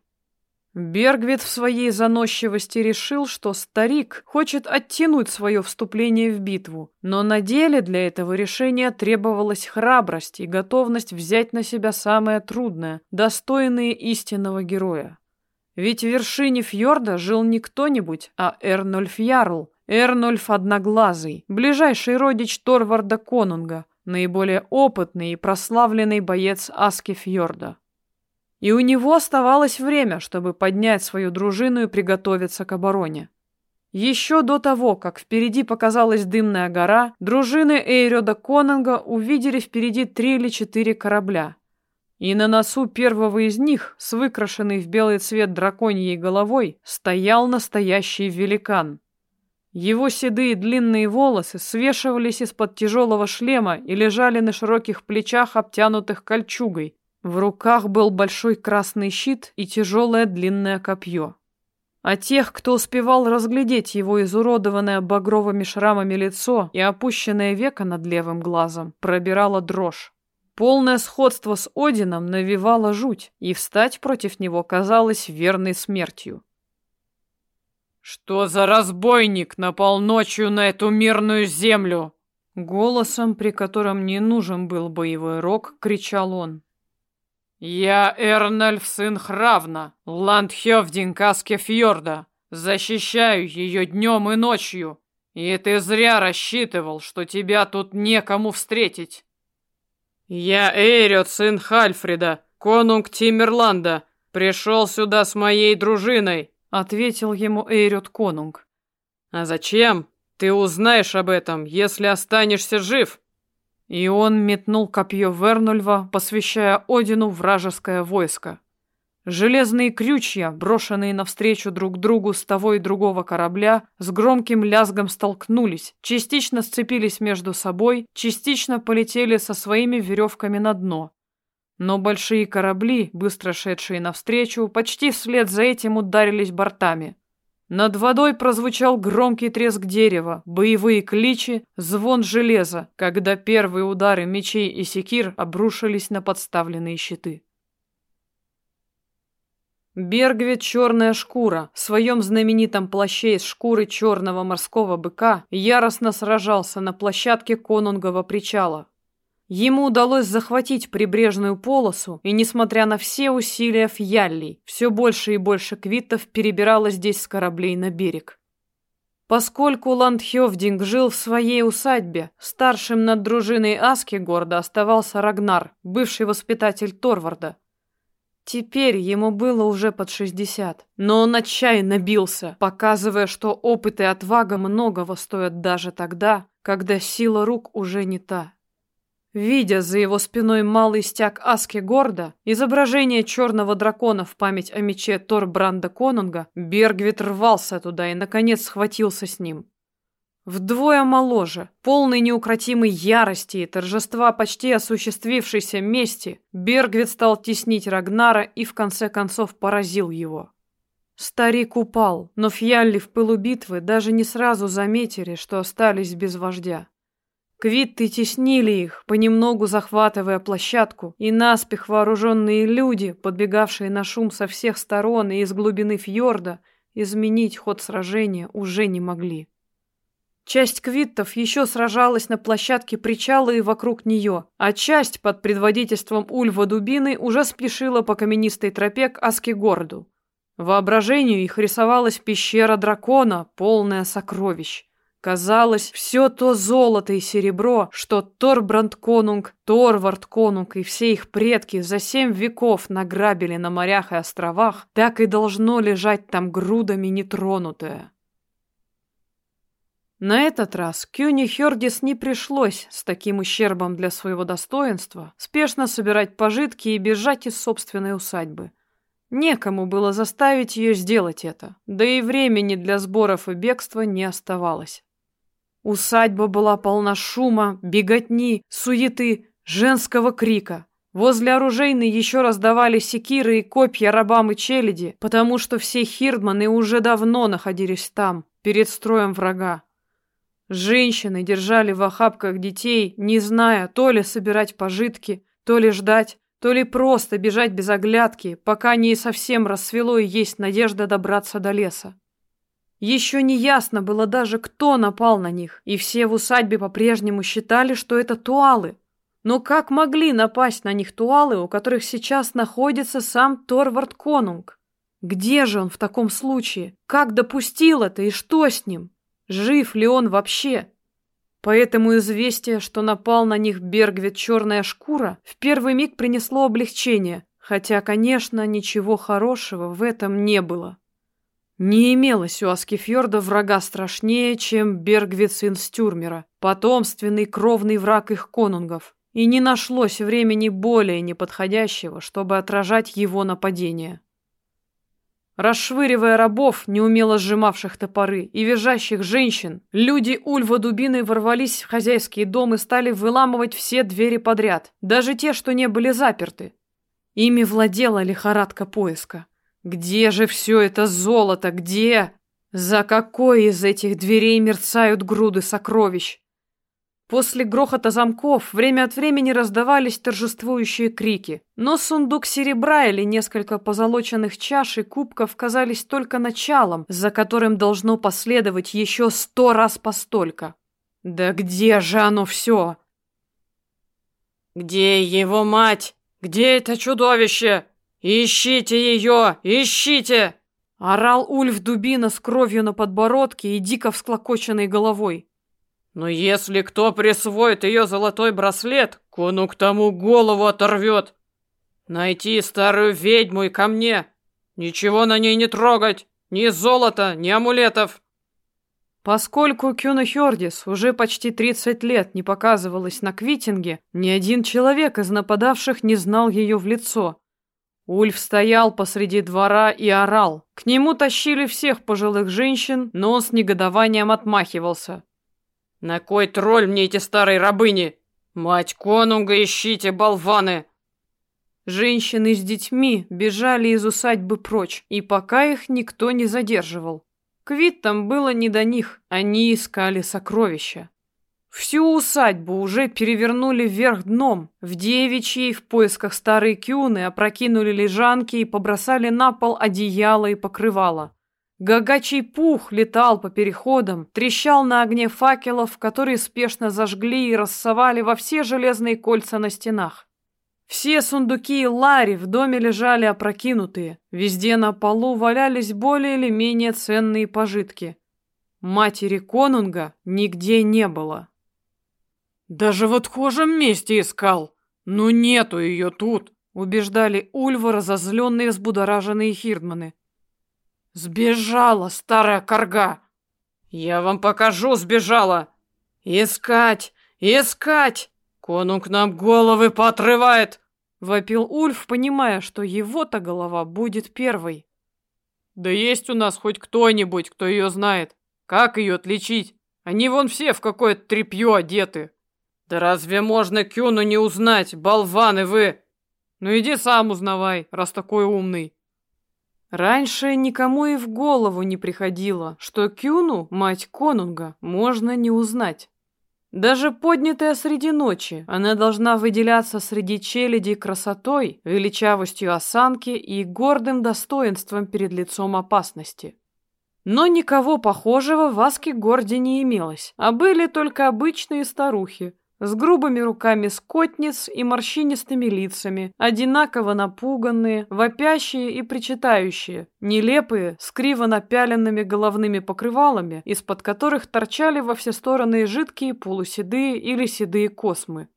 Бергвит в своей заносчивости решил, что старик хочет оттянуть свое вступление в битву, но на деле для этого решения требовалась храбрость и готовность взять на себя самое трудное, достойные истинного героя. Ведь в вершине фьорда жил не кто-нибудь, а Эрнольф Ярл, Эрнольф Одноглазый, ближайший родич Торварда Конунга, наиболее опытный и прославленный боец Аски Фьорда и у него оставалось время, чтобы поднять свою дружину и приготовиться к обороне. Еще до того, как впереди показалась дымная гора, дружины Эйрёда Конанга увидели впереди три или четыре корабля. И на носу первого из них, с выкрашенной в белый цвет драконьей головой, стоял настоящий великан. Его седые длинные волосы свешивались из-под тяжелого шлема и лежали на широких плечах, обтянутых кольчугой, в руках был большой красный щит и тяжелое длинное копье. А тех, кто успевал разглядеть его изуродованное багровыми шрамами лицо и опущенное веко над левым глазом, пробирала дрожь. Полное сходство с Одином навевало жуть, и встать против него казалось верной смертью. «Что за разбойник напал ночью на эту мирную землю?» Голосом, при котором не нужен был боевой рог, кричал он. «Я Эрнольф, сын Хравна, ландхёвдинг Аскефьорда. Защищаю ее днем и ночью. И ты зря рассчитывал, что тебя тут некому встретить. Я Эйрет, сын Хальфрида, конунг Тимерланда. Пришел сюда с моей дружиной», — ответил ему Эйрет конунг. «А зачем? Ты узнаешь об этом, если останешься жив». И он метнул копье Вернульва, посвящая Одину вражеское войско. Железные крючья, брошенные навстречу друг другу с того и другого корабля, с громким лязгом столкнулись, частично сцепились между собой, частично полетели со своими веревками на дно. Но большие корабли, быстро шедшие навстречу, почти вслед за этим ударились бортами. Над водой прозвучал громкий треск дерева, боевые кличи, звон железа, когда первые удары мечей и секир обрушились на подставленные щиты. Бергвит черная шкура в своем знаменитом плаще из шкуры черного морского быка яростно сражался на площадке конунгового причала, Ему удалось захватить прибрежную полосу, и, несмотря на все усилия Фьялли, все больше и больше квитов перебирало здесь с кораблей на берег. Поскольку Ландхёвдинг жил в своей усадьбе, старшим над дружиной Аскигорда оставался Рагнар, бывший воспитатель Торварда. Теперь ему было уже под шестьдесят, но он отчаянно бился, показывая, что опыт и отвага многого стоят даже тогда, когда сила рук уже не та. Видя за его спиной малый стяг Аски Горда, изображение черного дракона в память о мече Торбранда Конунга, Бергвит рвался туда и, наконец, схватился с ним. Вдвое моложе, полный неукротимой ярости и торжества почти осуществившейся мести, Бергвит стал теснить Рагнара и в конце концов поразил его. Старик упал, но Фьялли в пылу битвы даже не сразу заметили, что остались без вождя. Квитты теснили их, понемногу захватывая площадку, и наспех вооруженные люди, подбегавшие на шум со всех сторон и из глубины фьорда, изменить ход сражения уже не могли. Часть квиттов еще сражалась на площадке причала и вокруг нее, а часть под предводительством Ульва Дубины уже спешила по каменистой тропе к Аскегорду. Воображению их рисовалась пещера дракона, полная сокровищ. Казалось, все то золото и серебро, что Торбранд Конунг, Торвард Конунг и все их предки за семь веков награбили на морях и островах, так и должно лежать там грудами нетронутое. На этот раз Кюни Хёрдис не пришлось с таким ущербом для своего достоинства спешно собирать пожитки и бежать из собственной усадьбы. Некому было заставить ее сделать это, да и времени для сборов и бегства не оставалось. Усадьба была полна шума, беготни, суеты, женского крика. Возле оружейной еще раздавали секиры и копья рабам и челяди, потому что все хирдманы уже давно находились там, перед строем врага. Женщины держали в охапках детей, не зная, то ли собирать пожитки, то ли ждать, то ли просто бежать без оглядки, пока не совсем рассвело и есть надежда добраться до леса. Еще не ясно было даже, кто напал на них, и все в усадьбе по-прежнему считали, что это туалы. Но как могли напасть на них туалы, у которых сейчас находится сам Торвард Конунг? Где же он в таком случае? Как допустил это и что с ним? Жив ли он вообще? Поэтому известие, что напал на них Бергвит черная шкура, в первый миг принесло облегчение, хотя, конечно, ничего хорошего в этом не было. Не имелось у Аскефьорда врага страшнее, чем Бергвит сын Стюрмера, потомственный кровный враг их конунгов, и не нашлось времени более неподходящего, чтобы отражать его нападение. Расшвыривая рабов, неумело сжимавших топоры, и визжащих женщин, люди Ульва Дубины ворвались в хозяйский дом и стали выламывать все двери подряд, даже те, что не были заперты. Ими владела лихорадка поиска. Где же все это золото? Где? За какой из этих дверей мерцают груды сокровищ? После грохота замков время от времени раздавались торжествующие крики, но сундук серебра или несколько позолоченных чаш и кубков казались только началом, за которым должно последовать еще сто раз постолько. Да где же оно все? Где его мать? Где это чудовище? Ищите ее! Ищите! Орал Ульф Дубина с кровью на подбородке и дико всклокоченной головой. Но если кто присвоит ее золотой браслет, конук тому голову оторвет. Найти старую ведьму и ко мне. Ничего на ней не трогать. Ни золота, ни амулетов. Поскольку Кюна Хёрдис уже почти 30 лет не показывалась на Квитинге, ни один человек из нападавших не знал ее в лицо. Ульф стоял посреди двора и орал. К нему тащили всех пожилых женщин, но он с негодованием отмахивался. На кой тролль мне эти старые рабыни? Мать конунга ищите, болваны!» Женщины с детьми бежали из усадьбы прочь, и пока их никто не задерживал. Квиттам было не до них, они искали сокровища. Всю усадьбу уже перевернули вверх дном. В девичьей в поисках старой кюны опрокинули лежанки и побросали на пол одеяло и покрывало. Гагачий пух летал по переходам, трещал на огне факелов, которые спешно зажгли и рассовали во все железные кольца на стенах. Все сундуки и лари в доме лежали опрокинутые, везде на полу валялись более или менее ценные пожитки. Матери Конунга нигде не было. «Даже в отхожем месте искал, но нету ее тут», убеждали Ульва разозленные взбудораженные хирдманы. Сбежала старая корга. Я вам покажу, сбежала. Искать, искать. Конунг нам головы поотрывает. Вопил Ульф, понимая, что его-то голова будет первой. Да есть у нас хоть кто-нибудь, кто ее знает. Как ее отличить? Они вон все в какое-то тряпье одеты. Да разве можно Кюну не узнать, болваны вы? Ну иди сам узнавай, раз такой умный. Раньше никому и в голову не приходило, что Кюну, мать Конунга, можно не узнать. Даже поднятая среди ночи, она должна выделяться среди челяди красотой, величавостью осанки и гордым достоинством перед лицом опасности. Но никого похожего в Аске Горде не имелось, а были только обычные старухи, с грубыми руками скотниц и морщинистыми лицами, одинаково напуганные, вопящие и причитающие, нелепые, с криво напяленными головными покрывалами, из-под которых торчали во все стороны жидкие полуседые или седые космы.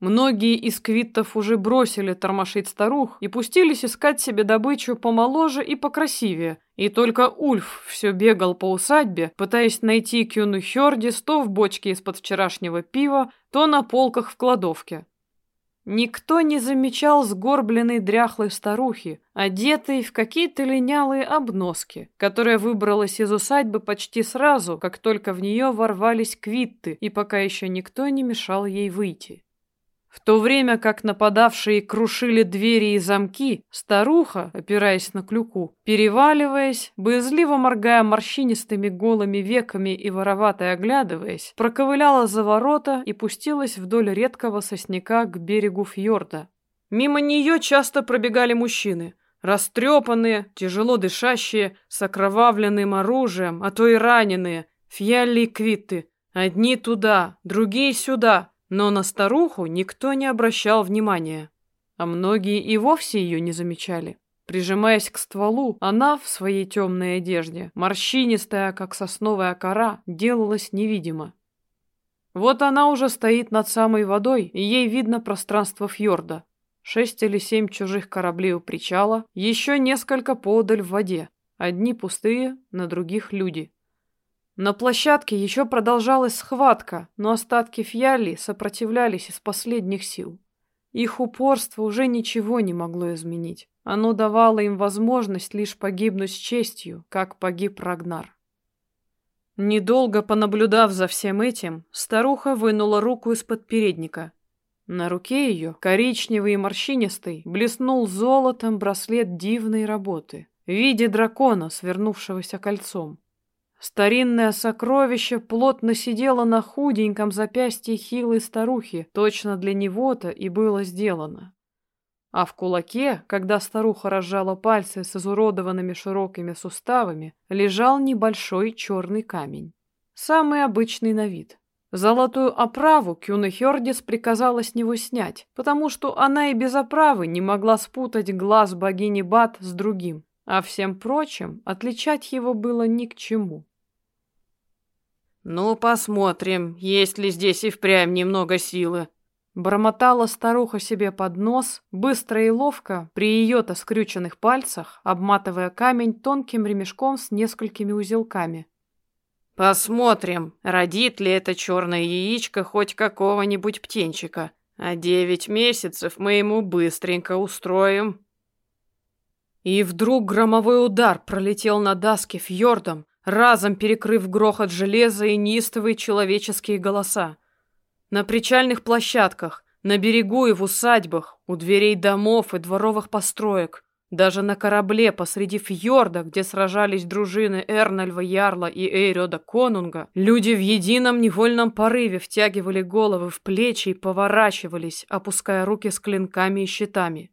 Многие из квиттов уже бросили тормошить старух и пустились искать себе добычу помоложе и покрасивее, и только Ульф все бегал по усадьбе, пытаясь найти Кюну Хёрдис то в бочке из-под вчерашнего пива, то на полках в кладовке. Никто не замечал сгорбленной дряхлой старухи, одетой в какие-то линялые обноски, которая выбралась из усадьбы почти сразу, как только в нее ворвались квитты, и пока еще никто не мешал ей выйти. В то время как нападавшие крушили двери и замки, старуха, опираясь на клюку, переваливаясь, боязливо моргая морщинистыми голыми веками и воровато оглядываясь, проковыляла за ворота и пустилась вдоль редкого сосняка к берегу фьорда. Мимо нее часто пробегали мужчины, растрепанные, тяжело дышащие, с окровавленным оружием, а то и раненые, фьялли и квитты. Одни туда, другие сюда — но на старуху никто не обращал внимания, а многие и вовсе ее не замечали. Прижимаясь к стволу, она в своей темной одежде, морщинистая, как сосновая кора, делалась невидима. Вот она уже стоит над самой водой, и ей видно пространство фьорда. Шесть или семь чужих кораблей у причала, еще несколько подаль в воде. Одни пустые, на других люди. На площадке еще продолжалась схватка, но остатки фьяли сопротивлялись из последних сил. Их упорство уже ничего не могло изменить. Оно давало им возможность лишь погибнуть с честью, как погиб Рагнар. Недолго понаблюдав за всем этим, старуха вынула руку из-под передника. На руке ее, коричневый и морщинистый, блеснул золотом браслет дивной работы в виде дракона, свернувшегося кольцом. Старинное сокровище плотно сидело на худеньком запястье хилой старухи, точно для него-то и было сделано. А в кулаке, когда старуха разжала пальцы с изуродованными широкими суставами, лежал небольшой черный камень. Самый обычный на вид. Золотую оправу Кюна Хёрдис приказала с него снять, потому что она и без оправы не могла спутать глаз богини Бат с другим, а всем прочим отличать его было ни к чему. «Ну, посмотрим, есть ли здесь и впрямь немного силы». Бормотала старуха себе под нос, быстро и ловко, при ее-то скрюченных пальцах, обматывая камень тонким ремешком с несколькими узелками. «Посмотрим, родит ли это черное яичко хоть какого-нибудь птенчика. А девять месяцев мы ему быстренько устроим». И вдруг громовой удар пролетел над Аски фьордом, разом перекрыв грохот железа и неистовые человеческие голоса. На причальных площадках, на берегу и в усадьбах, у дверей домов и дворовых построек, даже на корабле посреди фьорда, где сражались дружины Эрнальва Ярла и Эйрёда Конунга, люди в едином невольном порыве втягивали головы в плечи и поворачивались, опуская руки с клинками и щитами.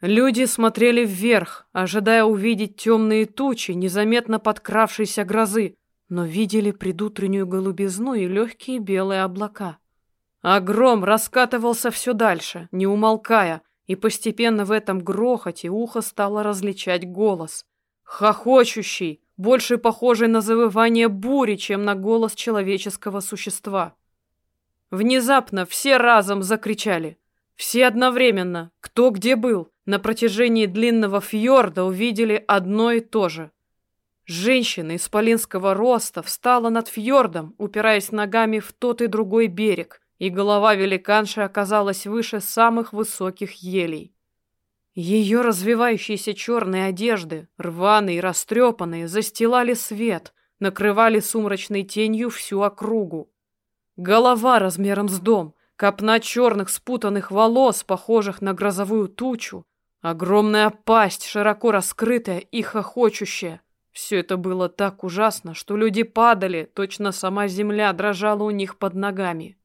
Люди смотрели вверх, ожидая увидеть темные тучи, незаметно подкравшиеся грозы, но видели предутреннюю голубизну и легкие белые облака. А гром раскатывался все дальше, не умолкая, и постепенно в этом грохоте ухо стало различать голос. Хохочущий, больше похожий на завывание бури, чем на голос человеческого существа. Внезапно все разом закричали. Все одновременно, кто где был, на протяжении длинного фьорда увидели одно и то же. Женщина исполинского роста встала над фьордом, упираясь ногами в тот и другой берег, и голова великанши оказалась выше самых высоких елей. Ее развивающиеся черные одежды, рваные и растрепанные, застилали свет, накрывали сумрачной тенью всю округу. Голова размером с дом, копна черных спутанных волос, похожих на грозовую тучу, Огромная пасть, широко раскрытая и хохочущая. Все это было так ужасно, что люди падали, точно сама земля дрожала у них под ногами.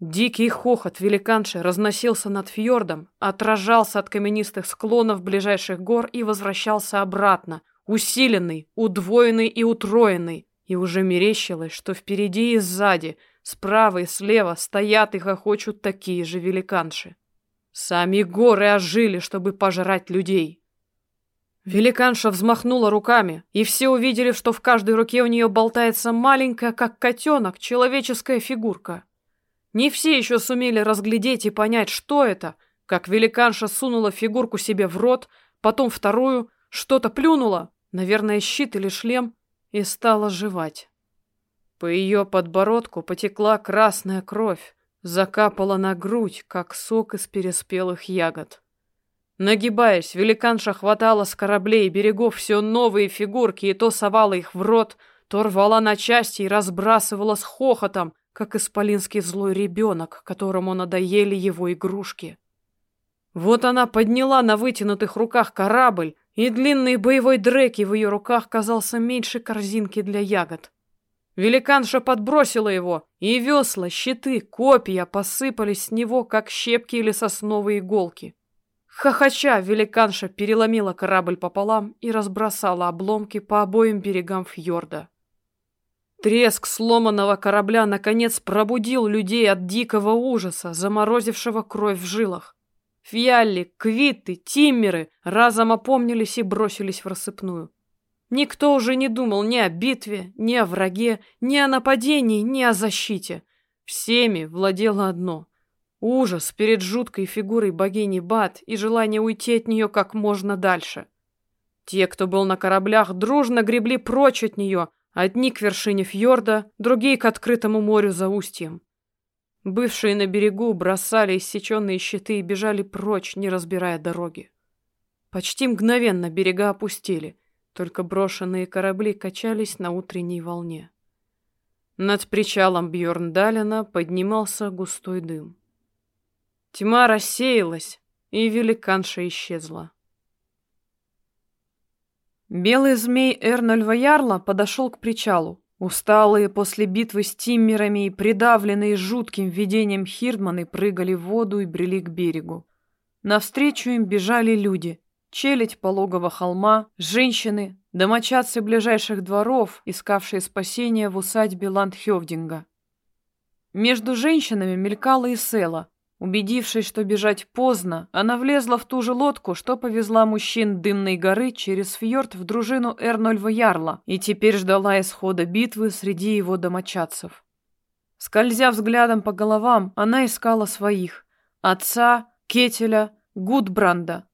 Дикий хохот великанши разносился над фьордом, отражался от каменистых склонов ближайших гор и возвращался обратно, усиленный, удвоенный и утроенный, и уже мерещилось, что впереди и сзади, справа и слева стоят и хохочут такие же великанши. Сами горы ожили, чтобы пожрать людей. Великанша взмахнула руками, и все увидели, что в каждой руке у нее болтается маленькая, как котенок, человеческая фигурка. Не все еще сумели разглядеть и понять, что это, как великанша сунула фигурку себе в рот, потом вторую, что-то плюнула, наверное, щит или шлем, и стала жевать. По ее подбородку потекла красная кровь, закапала на грудь, как сок из переспелых ягод. Нагибаясь, великанша хватала с кораблей и берегов все новые фигурки и то совала их в рот, то рвала на части и разбрасывала с хохотом, как исполинский злой ребенок, которому надоели его игрушки. Вот она подняла на вытянутых руках корабль, и длинный боевой дреки в ее руках казался меньше корзинки для ягод. Великанша подбросила его, и весла, щиты, копья посыпались с него, как щепки или сосновые иголки. Хохоча, великанша переломила корабль пополам и разбросала обломки по обоим берегам фьорда. Треск сломанного корабля наконец пробудил людей от дикого ужаса, заморозившего кровь в жилах. Фиалли, Квитты, Тиммеры разом опомнились и бросились в рассыпную. Никто уже не думал ни о битве, ни о враге, ни о нападении, ни о защите. Всеми владело одно — ужас перед жуткой фигурой богини Бат и желание уйти от нее как можно дальше. Те, кто был на кораблях, дружно гребли прочь от нее, одни к вершине фьорда, другие к открытому морю за устьем. Бывшие на берегу бросали иссеченные щиты и бежали прочь, не разбирая дороги. Почти мгновенно берега опустили, только брошенные корабли качались на утренней волне. Над причалом Бьорндалена поднимался густой дым. Тьма рассеялась, и великанша исчезла. Белый змей Эрнольва Ярла подошел к причалу. Усталые после битвы с тиммерами и придавленные жутким видением Хирдманы прыгали в воду и брели к берегу. Навстречу им бежали люди. Челядь пологого холма, женщины, домочадцы ближайших дворов, искавшие спасения в усадьбе Ландхевдинга. Между женщинами мелькала и Села, Убедившись, что бежать поздно, она влезла в ту же лодку, что повезла мужчин Дымной горы через фьорд в дружину Эрнольва Ярла и теперь ждала исхода битвы среди его домочадцев. Скользя взглядом по головам, она искала своих — отца, Кетеля, Гудбранда.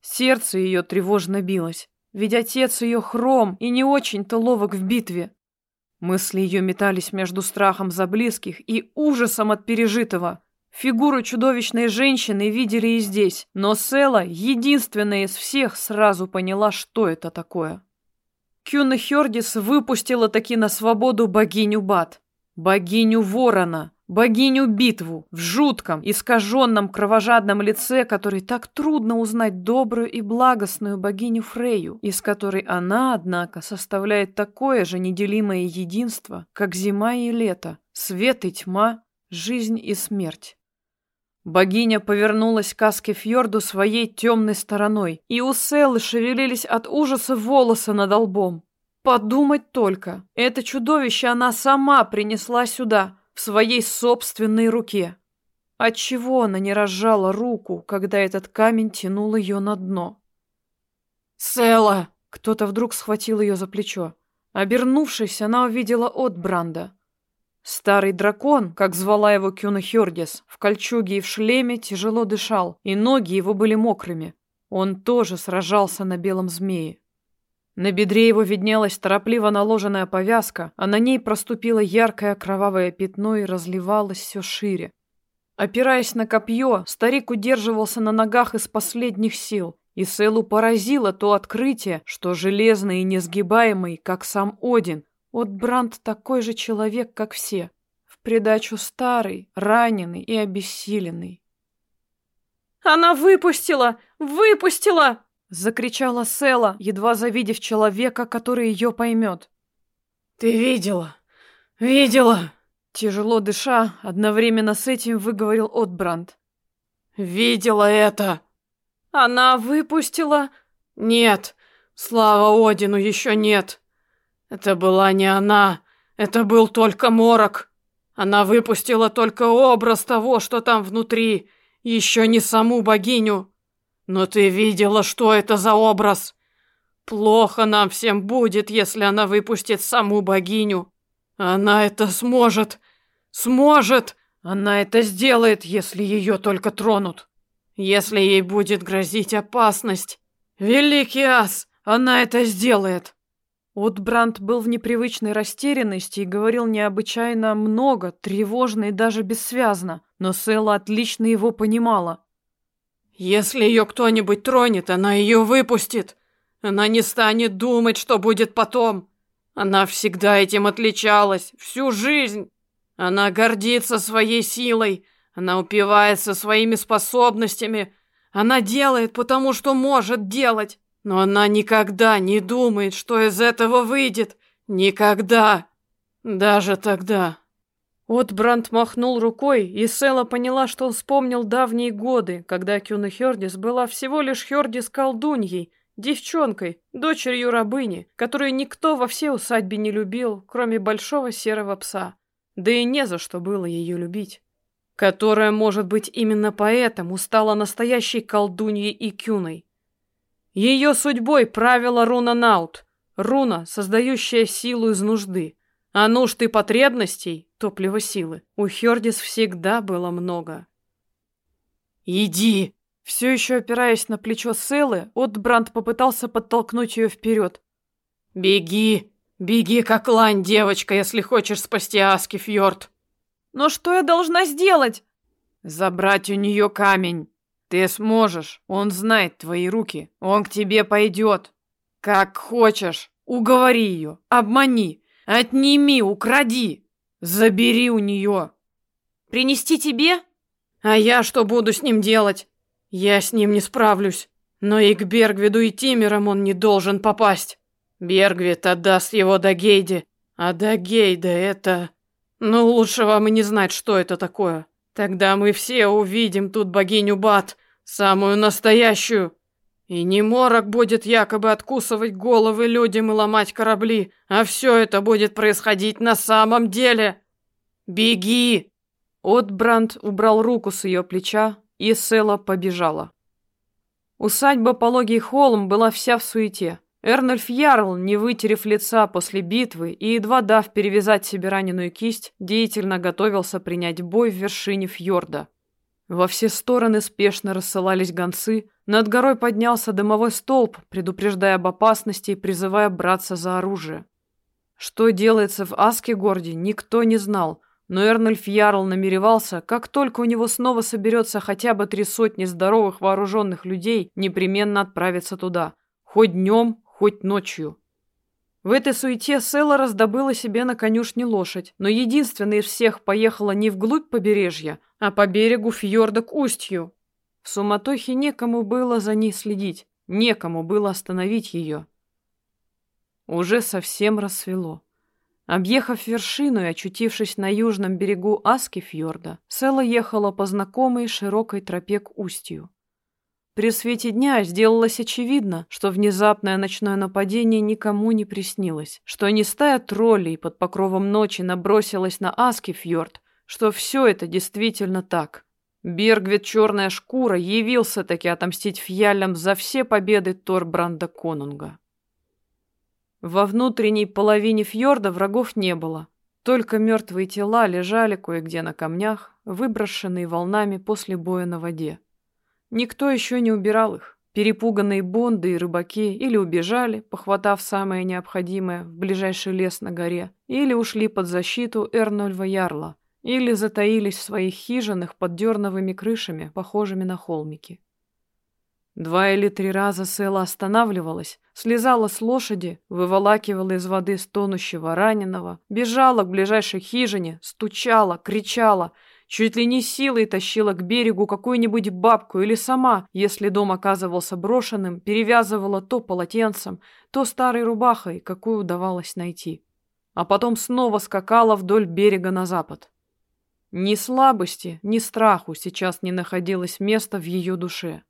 Сердце ее тревожно билось, ведь отец ее хром и не очень-то ловок в битве. Мысли ее метались между страхом за близких и ужасом от пережитого — Фигуру чудовищной женщины видели и здесь, но Села, единственная из всех, сразу поняла, что это такое. Кюна Хёрдис выпустила таки на свободу богиню Бат, богиню Ворона, богиню Битву, в жутком, искаженном кровожадном лице, который так трудно узнать добрую и благостную богиню Фрейю, из которой она, однако, составляет такое же неделимое единство, как зима и лето, свет и тьма, жизнь и смерть. Богиня повернулась к Аскефьорду своей темной стороной, и у Селлы шевелились от ужаса волосы над лбом. Подумать только, это чудовище она сама принесла сюда, в своей собственной руке. Отчего она не разжала руку, когда этот камень тянул ее на дно? «Села!» Кто-то вдруг схватил ее за плечо. Обернувшись, она увидела от Бранда. Старый дракон, как звала его Кюна Хёрдис, в кольчуге и в шлеме тяжело дышал, и ноги его были мокрыми. Он тоже сражался на белом змее. На бедре его виднелась торопливо наложенная повязка, а на ней проступило яркое кровавое пятно и разливалось все шире. Опираясь на копье, старик удерживался на ногах из последних сил, и Селу поразило то открытие, что железный и несгибаемый, как сам Один, вот Бранд такой же человек, как все, в придачу старый, раненый и обессиленный. «Она выпустила! Выпустила!» Закричала Села, едва завидев человека, который ее поймет. «Ты видела? Видела?» Тяжело дыша, одновременно с этим выговорил Отбранд. «Видела это!» «Она выпустила...» «Нет, слава Одину, еще нет. Это была не она, это был только морок. Она выпустила только образ того, что там внутри, еще не саму богиню. Но ты видела, что это за образ? Плохо нам всем будет, если она выпустит саму богиню. Она это сможет. Сможет. Она это сделает, если ее только тронут. Если ей будет грозить опасность. Великий ас, она это сделает. Утбранд был в непривычной растерянности и говорил необычайно много, тревожно и даже бессвязно, но Сэла отлично его понимала. Если ее кто-нибудь тронет, она ее выпустит. Она не станет думать, что будет потом. Она всегда этим отличалась, всю жизнь. Она гордится своей силой, она упивается своими способностями. Она делает, потому что может делать. Но она никогда не думает, что из этого выйдет. Никогда. Даже тогда. Отбранд махнул рукой, и Села поняла, что он вспомнил давние годы, когда Кюна Хёрдис была всего лишь Хёрдис-колдуньей, девчонкой, дочерью рабыни, которую никто во всей усадьбе не любил, кроме большого серого пса. Да и не за что было ее любить. Которая, может быть, именно поэтому стала настоящей колдуньей и Кюной. Ее судьбой правила руна Наут, руна, создающая силу из нужды. А нужд и потребностей, топлива силы, у Хёрдис всегда было много. «Иди!» Все еще опираясь на плечо Селы, Отбранд попытался подтолкнуть ее вперед. «Беги! Беги, как лань, девочка, если хочешь спасти Аски Фьорд!» «Но что я должна сделать?» «Забрать у нее камень. Ты сможешь. Он знает твои руки. Он к тебе пойдет. Как хочешь. Уговори ее. Обмани. Отними, укради. Забери у нее. Принести тебе? А я что буду с ним делать? Я с ним не справлюсь. Но и к Бергвиду и Тимерам он не должен попасть. Бергвид отдаст его Дагейде. А Дагейда это... Ну, лучше вам и не знать, что это такое. Тогда мы все увидим тут богиню Бат, самую настоящую. И не морок будет якобы откусывать головы людям и ломать корабли, а все это будет происходить на самом деле. Беги!» Отбранд убрал руку с ее плеча, и Села побежала. Усадьба Пологий Холм была вся в суете. Эрнольф Ярл, не вытерев лица после битвы и едва дав перевязать себе раненую кисть, деятельно готовился принять бой в вершине фьорда. Во все стороны спешно рассылались гонцы, над горой поднялся дымовой столб, предупреждая об опасности и призывая браться за оружие. Что делается в Аскегорде, никто не знал, но Эрнольф Ярл намеревался, как только у него снова соберется хотя бы три сотни здоровых вооруженных людей, непременно отправиться туда. Хоть днем, хоть ночью. В этой суете Села раздобыла себе на конюшне лошадь, но единственная из всех поехала не вглубь побережья, а по берегу фьорда к устью. В суматохе некому было за ней следить, некому было остановить ее. Уже совсем рассвело. Объехав вершину и очутившись на южном берегу Аскифьорда, Села ехала по знакомой широкой тропе к устью. При свете дня сделалось очевидно, что внезапное ночное нападение никому не приснилось, что не стая троллей под покровом ночи набросилась на Аскифьорд, что все это действительно так. Бергвит Черная Шкура явился таки отомстить фьялям за все победы Торбранда Конунга. Во внутренней половине фьорда врагов не было. Только мертвые тела лежали кое-где на камнях, выброшенные волнами после боя на воде. Никто еще не убирал их. Перепуганные бонды и рыбаки или убежали, похватав самое необходимое в ближайший лес на горе, или ушли под защиту Эрнольва Ярла, или затаились в своих хижинах под дерновыми крышами, похожими на холмики. Два или три раза Сэла останавливалась, слезала с лошади, выволакивала из воды стонущего раненого, бежала к ближайшей хижине, стучала, кричала, чуть ли не силой тащила к берегу какую-нибудь бабку или сама, если дом оказывался брошенным, перевязывала то полотенцем, то старой рубахой, какую удавалось найти. А потом снова скакала вдоль берега на запад. Ни слабости, ни страху сейчас не находилось места в ее душе.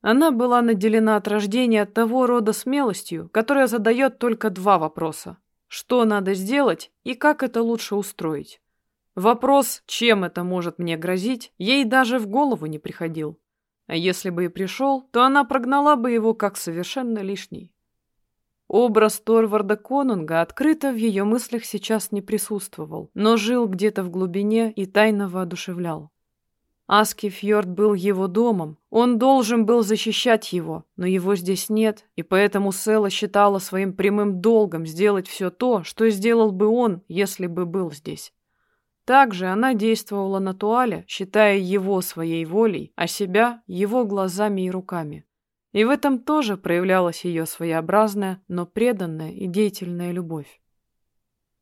Она была наделена от рождения того рода смелостью, которая задает только два вопроса. Что надо сделать и как это лучше устроить? Вопрос, чем это может мне грозить, ей даже в голову не приходил. А если бы и пришел, то она прогнала бы его как совершенно лишний. Образ Торварда Конунга открыто в ее мыслях сейчас не присутствовал, но жил где-то в глубине и тайно воодушевлял. Аскифьорд был его домом, он должен был защищать его, но его здесь нет, и поэтому Села считала своим прямым долгом сделать все то, что сделал бы он, если бы был здесь. Также она действовала на Туале, считая его своей волей, а себя его глазами и руками. И в этом тоже проявлялась ее своеобразная, но преданная и деятельная любовь.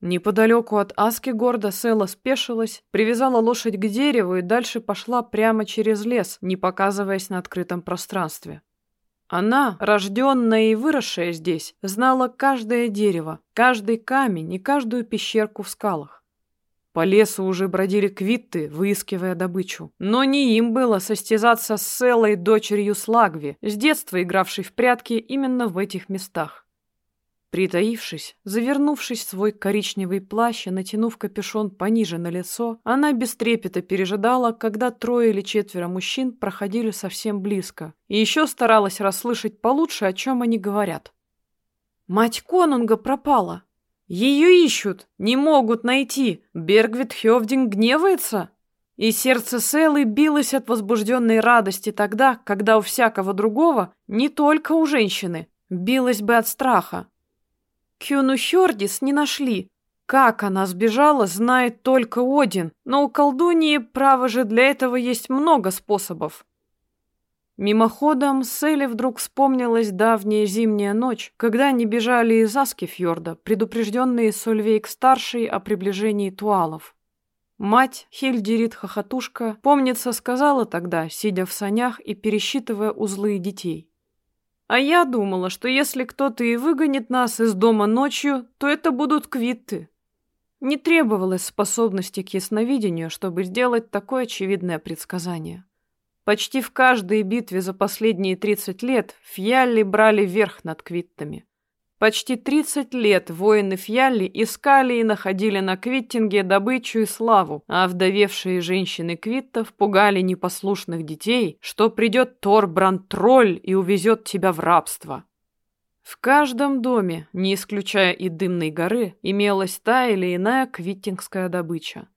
Неподалеку от Аски горда Села спешилась, привязала лошадь к дереву и дальше пошла прямо через лес, не показываясь на открытом пространстве. Она, рожденная и выросшая здесь, знала каждое дерево, каждый камень и каждую пещерку в скалах. По лесу уже бродили квитты, выискивая добычу. Но не им было состязаться с Селой, дочерью Слагви, с детства игравшей в прятки именно в этих местах. Притаившись, завернувшись в свой коричневый плащ и натянув капюшон пониже на лицо, она без пережидала, когда трое или четверо мужчин проходили совсем близко, и еще старалась расслышать получше, о чем они говорят. «Мать Конунга пропала!» Ее ищут, не могут найти. Бергвит Хёвдинг гневается. И сердце Селы билось от возбужденной радости тогда, когда у всякого другого, не только у женщины, билось бы от страха. Кюну Хёрдис не нашли. Как она сбежала, знает только Один, но у колдуньи, право же, для этого есть много способов. Мимоходом Селли вдруг вспомнилась давняя зимняя ночь, когда они бежали из Аскифьорда, предупрежденные Сольвейк-старшей о приближении туалов. Мать, Хильдерит-хохотушка, помнится, сказала тогда, сидя в санях и пересчитывая узлы детей. А я думала, что если кто-то и выгонит нас из дома ночью, то это будут квитты. Не требовалось способности к ясновидению, чтобы сделать такое очевидное предсказание. Почти в каждой битве за последние 30 лет фьялли брали верх над квиттами. Почти 30 лет воины фьялли искали и находили на Квиттинге добычу и славу, а вдовевшие женщины квиттов пугали непослушных детей, что придет Торбранд-тролль и увезет тебя в рабство. В каждом доме, не исключая и Дымной горы, имелась та или иная квиттингская добыча.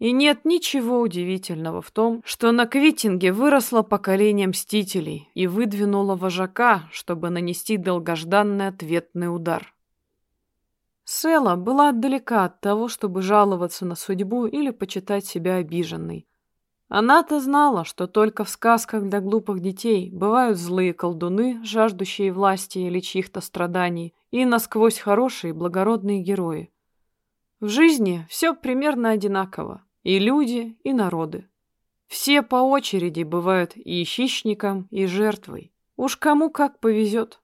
И нет ничего удивительного в том, что на Квитинге выросло поколение мстителей и выдвинуло вожака, чтобы нанести долгожданный ответный удар. Села была далека от того, чтобы жаловаться на судьбу или почитать себя обиженной. Она-то знала, что только в сказках для глупых детей бывают злые колдуны, жаждущие власти или чьих-то страданий, и насквозь хорошие благородные герои. В жизни все примерно одинаково. И люди, и народы. Все по очереди бывают и хищником, и жертвой. Уж кому как повезет.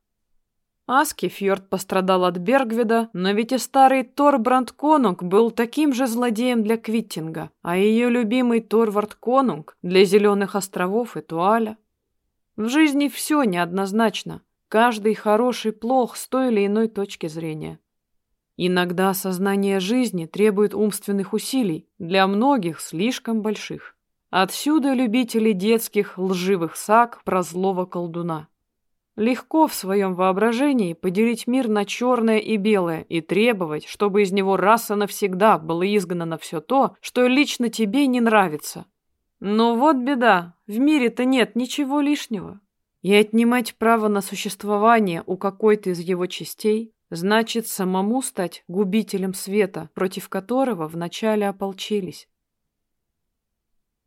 Аски Фьорд пострадал от Бергведа, но ведь и старый Торбранд Конунг был таким же злодеем для Квиттинга, а ее любимый Торвард Конунг для Зеленых островов и Туаля. В жизни все неоднозначно. Каждый хороший плох с той или иной точки зрения. Иногда сознание жизни требует умственных усилий, для многих слишком больших. Отсюда любители детских лживых саг про злого колдуна. Легко в своем воображении поделить мир на черное и белое и требовать, чтобы из него раз и навсегда было изгнано все то, что лично тебе не нравится. Но вот беда, в мире-то нет ничего лишнего. И отнимать право на существование у какой-то из его частей Значит, самому стать губителем света, против которого вначале ополчились.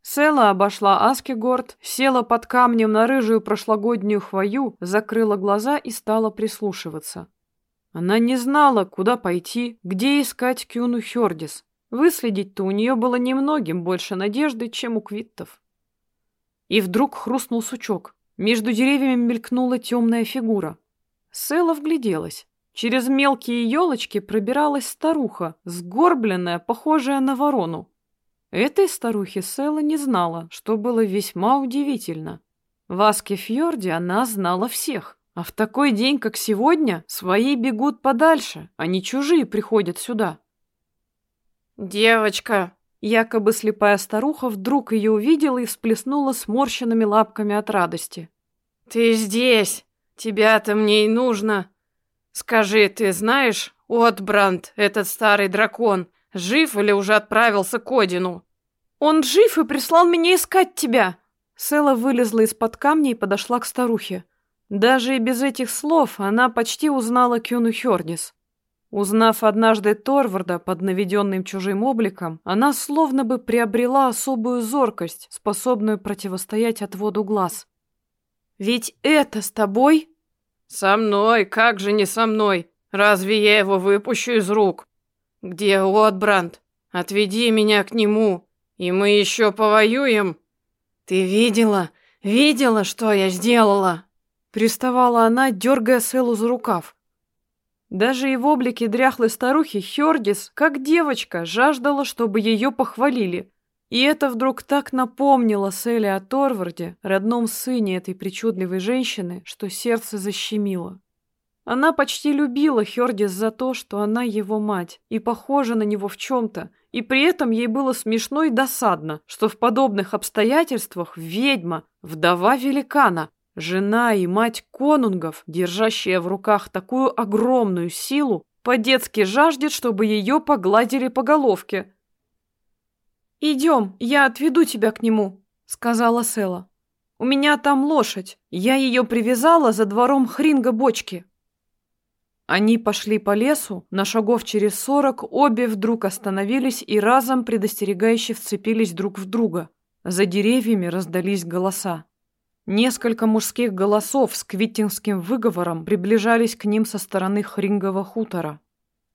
Села обошла Аскегорд, села под камнем на рыжую прошлогоднюю хвою, закрыла глаза и стала прислушиваться. Она не знала, куда пойти, где искать Кюну Хёрдис. Выследить-то у нее было немногим больше надежды, чем у квиттов. И вдруг хрустнул сучок. Между деревьями мелькнула темная фигура. Села вгляделась. Через мелкие елочки пробиралась старуха, сгорбленная, похожая на ворону. Этой старухи Села не знала, что было весьма удивительно. В Аскефьорде она знала всех. А в такой день, как сегодня, свои бегут подальше, а не чужие приходят сюда. «Девочка!» Якобы слепая старуха вдруг ее увидела и всплеснула сморщенными лапками от радости. «Ты здесь! Тебя-то мне и нужно! Скажи, ты знаешь, Отбранд, этот старый дракон, жив или уже отправился к Одину?» «Он жив и прислал меня искать тебя!» Села вылезла из-под камня и подошла к старухе. Даже и без этих слов она почти узнала Кюну Хёрнис. Узнав однажды Торварда под наведенным чужим обликом, она словно бы приобрела особую зоркость, способную противостоять отводу глаз. «Ведь это с тобой?» «Со мной, как же не со мной? Разве я его выпущу из рук? Где Отбранд? Отведи меня к нему, и мы еще повоюем. Ты видела, видела, что я сделала?» Приставала она, дергая Селу за рукав. Даже и в облике дряхлой старухи Хёрдис, как девочка, жаждала, чтобы ее похвалили. И это вдруг так напомнило Селе о Торварде, родном сыне этой причудливой женщины, что сердце защемило. Она почти любила Хёрдис за то, что она его мать, и похожа на него в чем-то, и при этом ей было смешно и досадно, что в подобных обстоятельствах ведьма, вдова великана, Жена и мать конунгов, держащая в руках такую огромную силу, по-детски жаждет, чтобы ее погладили по головке. «Идем, я отведу тебя к нему», — сказала Села. «У меня там лошадь. Я ее привязала за двором хринга бочки». Они пошли по лесу, на шагов через сорок обе вдруг остановились и разом предостерегающе вцепились друг в друга. За деревьями раздались голоса. Несколько мужских голосов с квиттинским выговором приближались к ним со стороны Хрингового хутора.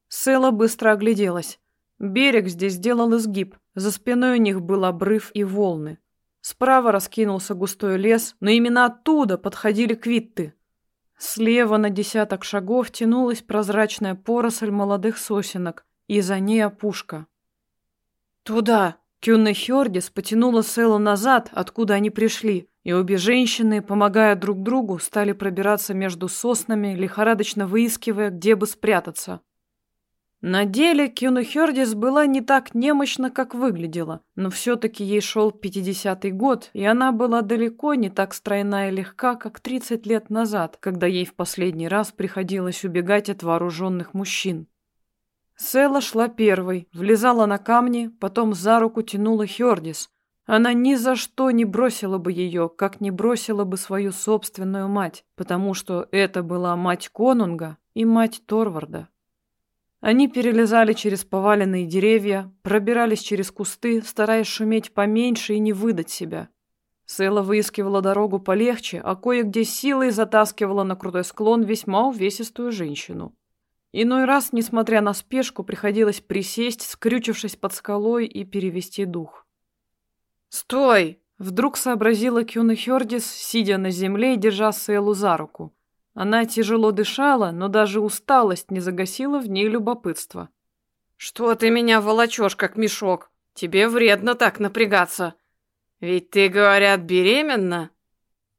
Села быстро огляделась. Берег здесь сделал изгиб, за спиной у них был обрыв и волны. Справа раскинулся густой лес, но именно оттуда подходили квитты. Слева на десяток шагов тянулась прозрачная поросль молодых сосенок, и за ней опушка. «Туда!» Кюнна Хёрдис потянула Села назад, откуда они пришли, и обе женщины, помогая друг другу, стали пробираться между соснами, лихорадочно выискивая, где бы спрятаться. На деле Кюна Хёрдис была не так немощна, как выглядела, но все-таки ей шел 50-й год, и она была далеко не так стройна и легка, как 30 лет назад, когда ей в последний раз приходилось убегать от вооруженных мужчин. Села шла первой, влезала на камни, потом за руку тянула Хёрдис, она ни за что не бросила бы ее, как не бросила бы свою собственную мать, потому что это была мать Конунга и мать Торварда. Они перелезали через поваленные деревья, пробирались через кусты, стараясь шуметь поменьше и не выдать себя. Сэла выискивала дорогу полегче, а кое-где силой затаскивала на крутой склон весьма увесистую женщину. Иной раз, несмотря на спешку, приходилось присесть, скрючившись под скалой и перевести дух. «Стой!» — вдруг сообразила Кюна Хёрдис, сидя на земле и держа Селу за руку. Она тяжело дышала, но даже усталость не загасила в ней любопытство. «Что ты меня волочешь, как мешок? Тебе вредно так напрягаться. Ведь ты, говорят, беременна?»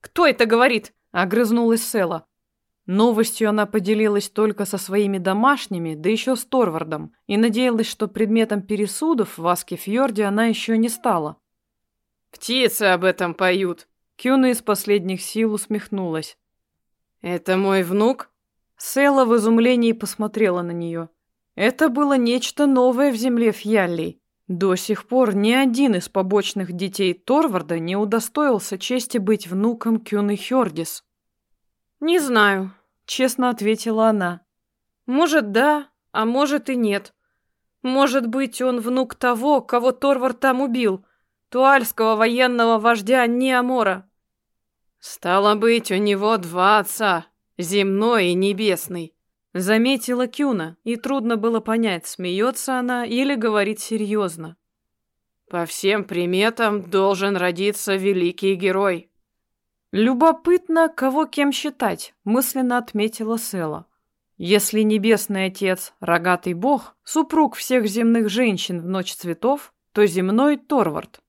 «Кто это говорит?» — огрызнулась Села. Новостью она поделилась только со своими домашними, да еще с Торвардом, и надеялась, что предметом пересудов в Аскефьорде она еще не стала. Птицы об этом поют. Кюна из последних сил усмехнулась. Это мой внук? Села в изумлении посмотрела на нее. Это было нечто новое в земле Фьяллей. До сих пор ни один из побочных детей Торварда не удостоился чести быть внуком Кюны Хёрдис. «Не знаю», — честно ответила она. «Может, да, а может и нет. Может быть, он внук того, кого Торвард там убил, туальского военного вождя Неамора. Стало быть, у него два отца, земной и небесный. Заметила Кюна, и трудно было понять, смеется она или говорит серьезно. По всем приметам должен родиться великий герой. Любопытно, кого кем считать, мысленно отметила Села. Если небесный отец, рогатый бог, супруг всех земных женщин в ночь цветов, то земной Торвард.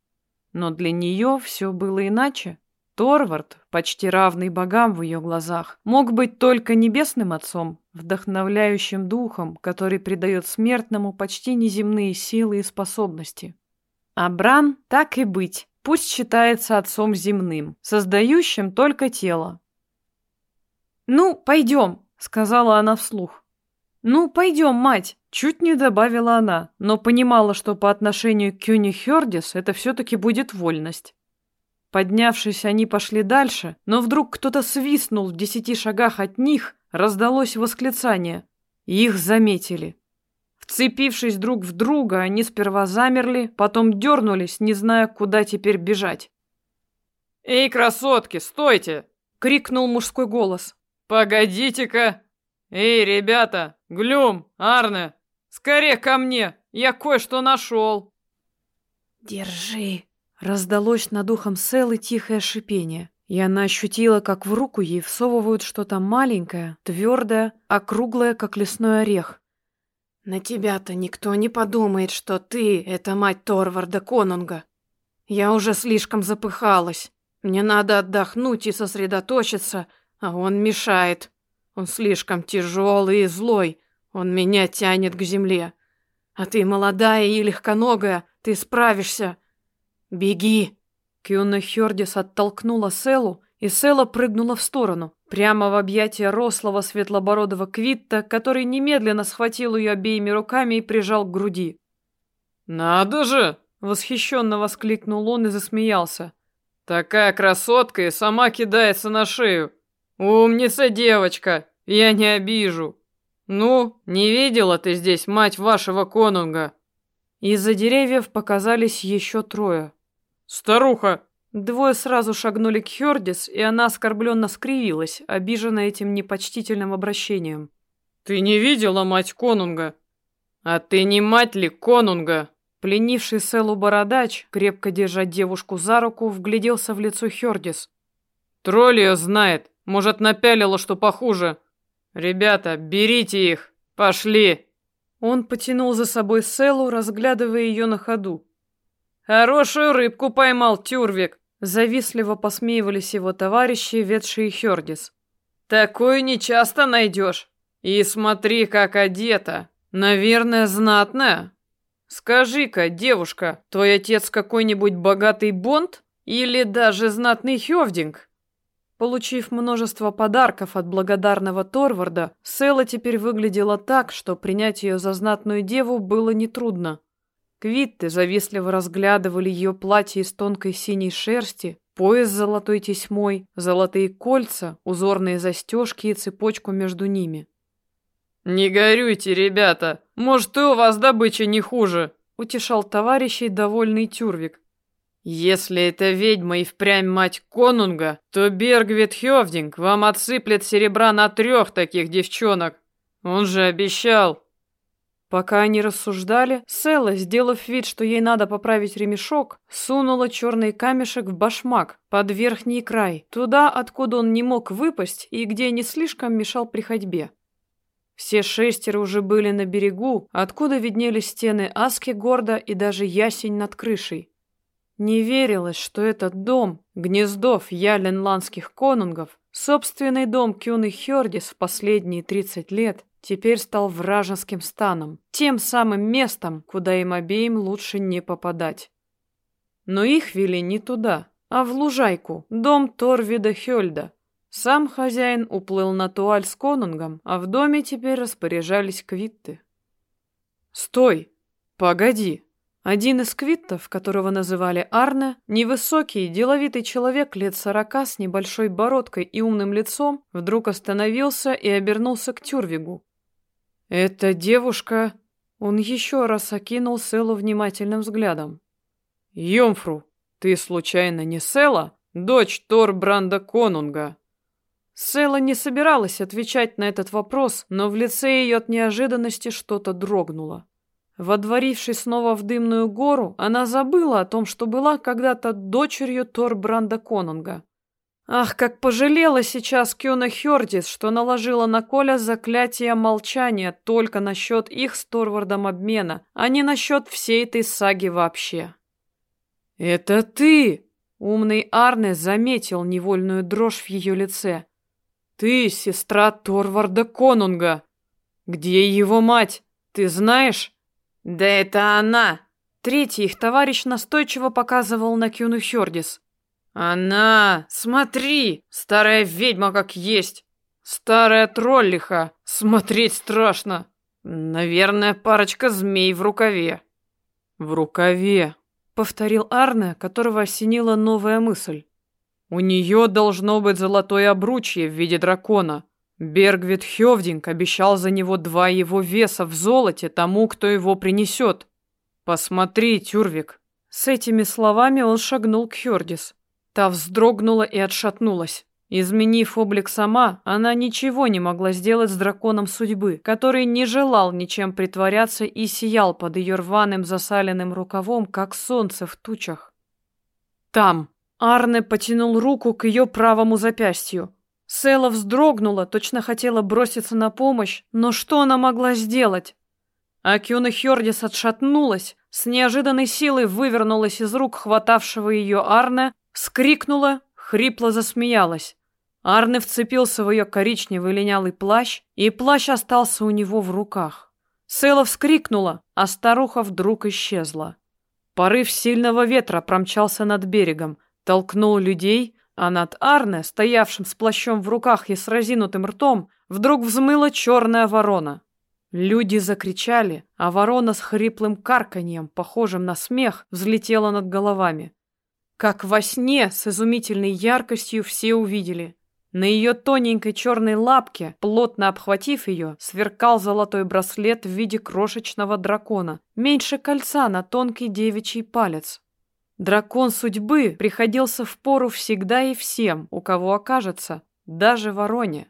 Но для нее все было иначе. Торвард, почти равный богам в ее глазах, мог быть только небесным отцом, вдохновляющим духом, который придает смертному почти неземные силы и способности. А Бран, так и быть, пусть считается отцом земным, создающим только тело. «Ну, пойдем», — сказала она вслух. «Ну, пойдем, мать!» — чуть не добавила она, но понимала, что по отношению к Кюни Хёрдис это все-таки будет вольность. Поднявшись, они пошли дальше, но вдруг кто-то свистнул в десяти шагах от них, раздалось восклицание. Их заметили. Вцепившись друг в друга, они сперва замерли, потом дернулись, не зная, куда теперь бежать. «Эй, красотки, стойте!» — крикнул мужской голос. «Погодите-ка! Эй, ребята! Глюм! Арне! Скорее ко мне! Я кое-что нашел!» «Держи!» Раздалось над ухом Селы тихое шипение, и она ощутила, как в руку ей всовывают что-то маленькое, твердое, округлое, как лесной орех. «На тебя-то никто не подумает, что ты — это мать Торварда Конунга. Я уже слишком запыхалась. Мне надо отдохнуть и сосредоточиться, а он мешает. Он слишком тяжелый и злой, он меня тянет к земле. А ты молодая и легконогая, ты справишься». «Беги!» Кюна Хёрдис оттолкнула Селу, и Села прыгнула в сторону, прямо в объятия рослого светлобородого Квитта, который немедленно схватил ее обеими руками и прижал к груди. «Надо же!» — восхищенно воскликнул он и засмеялся. «Такая красотка и сама кидается на шею. Умница, девочка, я не обижу. Ну, не видела ты здесь мать вашего конунга?» Из-за деревьев показались еще трое. «Старуха!» Двое сразу шагнули к Хёрдис, и она оскорбленно скривилась, обиженная этим непочтительным обращением. «Ты не видела мать Конунга?» «А ты не мать ли Конунга?» Пленивший Селу бородач, крепко держа девушку за руку, вгляделся в лицо Хёрдис. «Тролль ее знает. Может, напялила, что похуже. Ребята, берите их. Пошли!» Он потянул за собой Селу, разглядывая ее на ходу. «Хорошую рыбку поймал Тюрвик!» Завистливо посмеивались его товарищи, ведшие Хёрдис. «Такую нечасто найдешь. И смотри, как одета. Наверное, знатная. Скажи-ка, девушка, твой отец какой-нибудь богатый бонд? Или даже знатный Хёвдинг?» Получив множество подарков от благодарного Торварда, Села теперь выглядела так, что принять ее за знатную деву было нетрудно. Квитты завистливо разглядывали ее платье из тонкой синей шерсти, пояс с золотой тесьмой, золотые кольца, узорные застежки и цепочку между ними. «Не горюйте, ребята, может, и у вас добыча не хуже», — утешал товарищей довольный Тюрвик. «Если эта ведьма и впрямь мать Конунга, то Бергвит Хёвдинг вам отсыплет серебра на трех таких девчонок. Он же обещал». Пока они рассуждали, Села, сделав вид, что ей надо поправить ремешок, сунула черный камешек в башмак под верхний край, туда, откуда он не мог выпасть и где не слишком мешал при ходьбе. Все шестеро уже были на берегу, откуда виднелись стены Аски горда и даже ясень над крышей. Не верилось, что этот дом, гнездов яленландских конунгов, собственный дом Кюны Хёрдис в последние тридцать лет, теперь стал вражеским станом, тем самым местом, куда им обеим лучше не попадать. Но их вели не туда, а в лужайку, дом Торвида Хёльда. Сам хозяин уплыл на туаль с конунгом, а в доме теперь распоряжались квитты. «Стой! Погоди!» Один из квиттов, которого называли Арне, невысокий, деловитый человек лет сорока с небольшой бородкой и умным лицом, вдруг остановился и обернулся к Тюрвигу. «Эта девушка...» Он еще раз окинул Селу внимательным взглядом. «Йомфру, ты случайно не Села, дочь Торбранда Конунга?» Сэла не собиралась отвечать на этот вопрос, но в лице ее от неожиданности что-то дрогнуло. Водворившись снова в дымную гору, она забыла о том, что была когда-то дочерью Торбранда Конунга. Ах, как пожалела сейчас Кёна Хёрдис, что наложила на Коля заклятие молчания только насчет их с Торвардом обмена, а не насчет всей этой саги вообще. «Это ты!» Умный Арне заметил невольную дрожь в ее лице. Ты сестра Торварда Конунга. Где его мать? Ты знаешь? Да это она. Третий их товарищ настойчиво показывал на Кюну Хёрдис. Она, смотри, старая ведьма как есть. Старая троллиха, смотреть страшно. Наверное, парочка змей в рукаве. В рукаве, повторил Арне, которого осенила новая мысль. У нее должно быть золотое обручье в виде дракона. Бергвит Хёвдинг обещал за него два его веса в золоте тому, кто его принесет. Посмотри, Тюрвик. С этими словами он шагнул к Хёрдис. Та вздрогнула и отшатнулась. Изменив облик сама, она ничего не могла сделать с драконом судьбы, который не желал ничем притворяться и сиял под ее рваным засаленным рукавом, как солнце в тучах. Там, Арне потянул руку к ее правому запястью. Села вздрогнула, точно хотела броситься на помощь, но что она могла сделать? Акюна Хёрдис отшатнулась, с неожиданной силой вывернулась из рук хватавшего ее Арне, вскрикнула, хрипло засмеялась. Арне вцепился в ее коричневый линялый плащ, и плащ остался у него в руках. Села вскрикнула, а старуха вдруг исчезла. Порыв сильного ветра промчался над берегом, толкнул людей, а над Арне, стоявшим с плащом в руках и с разинутым ртом, вдруг взмыла черная ворона. Люди закричали, а ворона с хриплым карканьем, похожим на смех, взлетела над головами. Как во сне, с изумительной яркостью все увидели. На ее тоненькой черной лапке, плотно обхватив ее, сверкал золотой браслет в виде крошечного дракона, меньше кольца на тонкий девичий палец. Дракон судьбы приходился в пору всегда и всем, у кого окажется, даже вороне.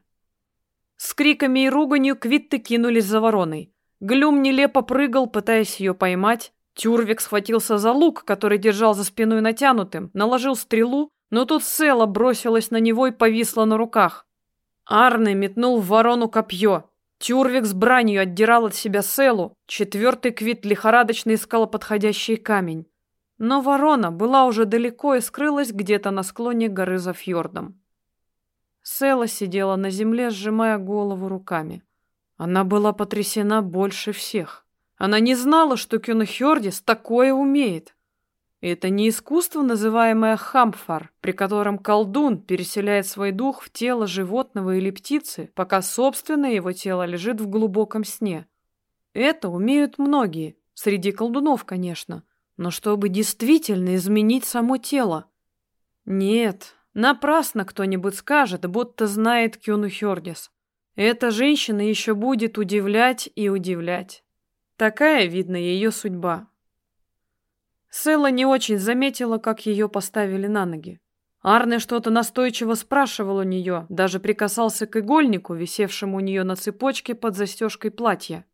С криками и руганью квитты кинулись за вороной. Глюм нелепо прыгал, пытаясь ее поймать. Тюрвик схватился за лук, который держал за спиной натянутым, наложил стрелу, но тут Села бросилась на него и повисла на руках. Арне метнул в ворону копье. Тюрвик с бранью отдирал от себя Селу. Четвертый квит лихорадочно искал подходящий камень. Но ворона была уже далеко и скрылась где-то на склоне горы за фьордом. Села сидела на земле, сжимая голову руками. Она была потрясена больше всех. Она не знала, что Кюнхёрдис такое умеет. Это не искусство, называемое хамфар, при котором колдун переселяет свой дух в тело животного или птицы, пока собственное его тело лежит в глубоком сне. Это умеют многие, среди колдунов, конечно – но чтобы действительно изменить само тело. Нет, напрасно кто-нибудь скажет, будто знает Кюну. Эта женщина еще будет удивлять и удивлять. Такая, видно, ее судьба. Села не очень заметила, как ее поставили на ноги. Арне что-то настойчиво спрашивал у нее, даже прикасался к игольнику, висевшему у нее на цепочке под застежкой платья.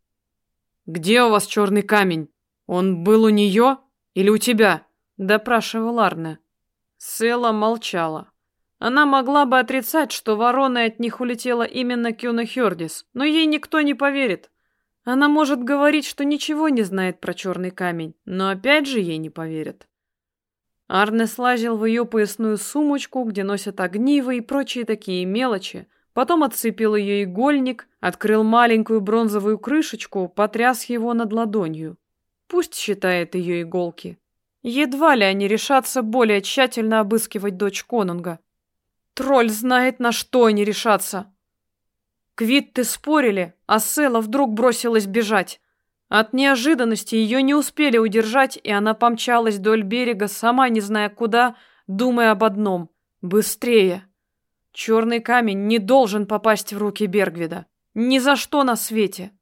«Где у вас черный камень? Он был у нее?» Или у тебя?» – допрашивал Арне. Села молчала. Она могла бы отрицать, что вороной от них улетела именно Кюна Хёрдис, но ей никто не поверит. Она может говорить, что ничего не знает про черный камень, но опять же ей не поверят. Арне слазил в ее поясную сумочку, где носят огниво и прочие такие мелочи, потом отцепил ее игольник, открыл маленькую бронзовую крышечку, потряс его над ладонью. Пусть считает ее иголки. Едва ли они решатся более тщательно обыскивать дочь Конунга. Тролль знает, на что они решатся. Квитты спорили, а Села вдруг бросилась бежать. От неожиданности ее не успели удержать, и она помчалась вдоль берега, сама не зная куда, думая об одном — быстрее. Черный камень не должен попасть в руки Бергвида. Ни за что на свете.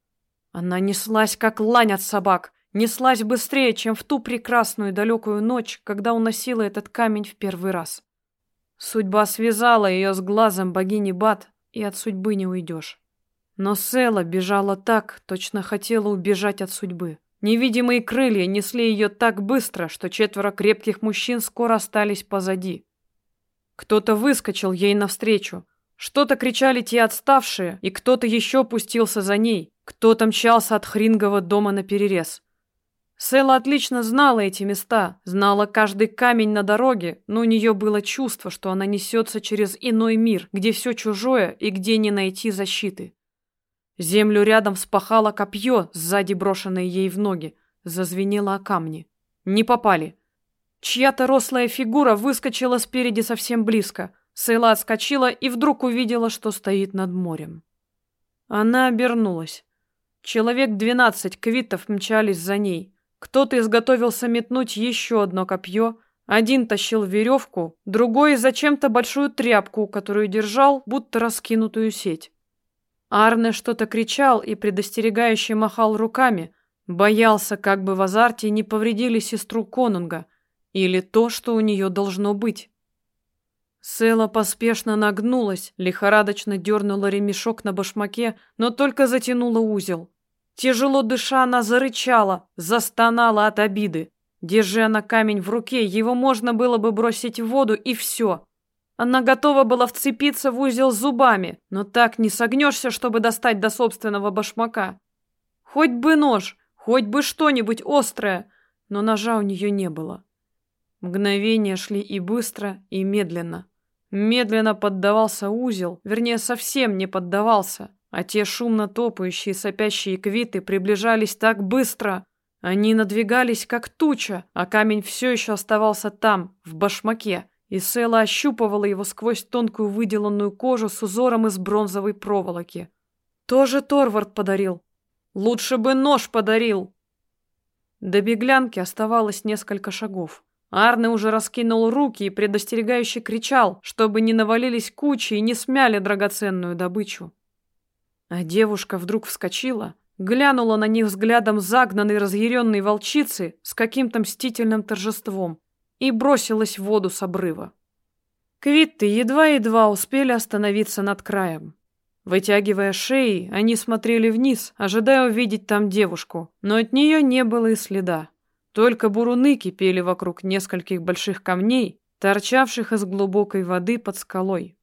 Она неслась, как лань от собак — неслась быстрее, чем в ту прекрасную далекую ночь, когда уносила этот камень в первый раз. Судьба связала ее с глазом богини Бат, и от судьбы не уйдешь. Но Села бежала так, точно хотела убежать от судьбы. Невидимые крылья несли ее так быстро, что четверо крепких мужчин скоро остались позади. Кто-то выскочил ей навстречу. Что-то кричали те отставшие, и кто-то еще пустился за ней. Кто-то мчался от Хрингова дома на Села отлично знала эти места, знала каждый камень на дороге, но у нее было чувство, что она несется через иной мир, где все чужое и где не найти защиты. Землю рядом вспахало копье, сзади брошенное ей в ноги, зазвенело о камни. Не попали. Чья-то рослая фигура выскочила спереди совсем близко. Сейла отскочила и вдруг увидела, что стоит над морем. Она обернулась. Человек двенадцать квитов мчались за ней. Кто-то изготовился метнуть еще одно копье, один тащил веревку, другой зачем-то большую тряпку, которую держал, будто раскинутую сеть. Арне что-то кричал и предостерегающе махал руками, боялся, как бы в азарте не повредили сестру Конунга или то, что у нее должно быть. Села поспешно нагнулась, лихорадочно дернула ремешок на башмаке, но только затянула узел. Тяжело дыша, она зарычала, застонала от обиды. Держа на камень в руке, его можно было бы бросить в воду, и все. Она готова была вцепиться в узел зубами, но так не согнешься, чтобы достать до собственного башмака. Хоть бы нож, хоть бы что-нибудь острое, но ножа у нее не было. Мгновения шли и быстро, и медленно. Медленно поддавался узел, вернее, совсем не поддавался. А те шумно топающие, сопящие квиты приближались так быстро. Они надвигались, как туча, а камень все еще оставался там, в башмаке. И Села ощупывала его сквозь тонкую выделанную кожу с узором из бронзовой проволоки. Тоже Торвард подарил. Лучше бы нож подарил. До беглянки оставалось несколько шагов. Арне уже раскинул руки и предостерегающе кричал, чтобы не навалились кучи и не смяли драгоценную добычу. А девушка вдруг вскочила, глянула на них взглядом загнанной разъяренной волчицы с каким-то мстительным торжеством и бросилась в воду с обрыва. Квитты едва-едва успели остановиться над краем. Вытягивая шеи, они смотрели вниз, ожидая увидеть там девушку, но от нее не было и следа. Только буруны кипели вокруг нескольких больших камней, торчавших из глубокой воды под скалой.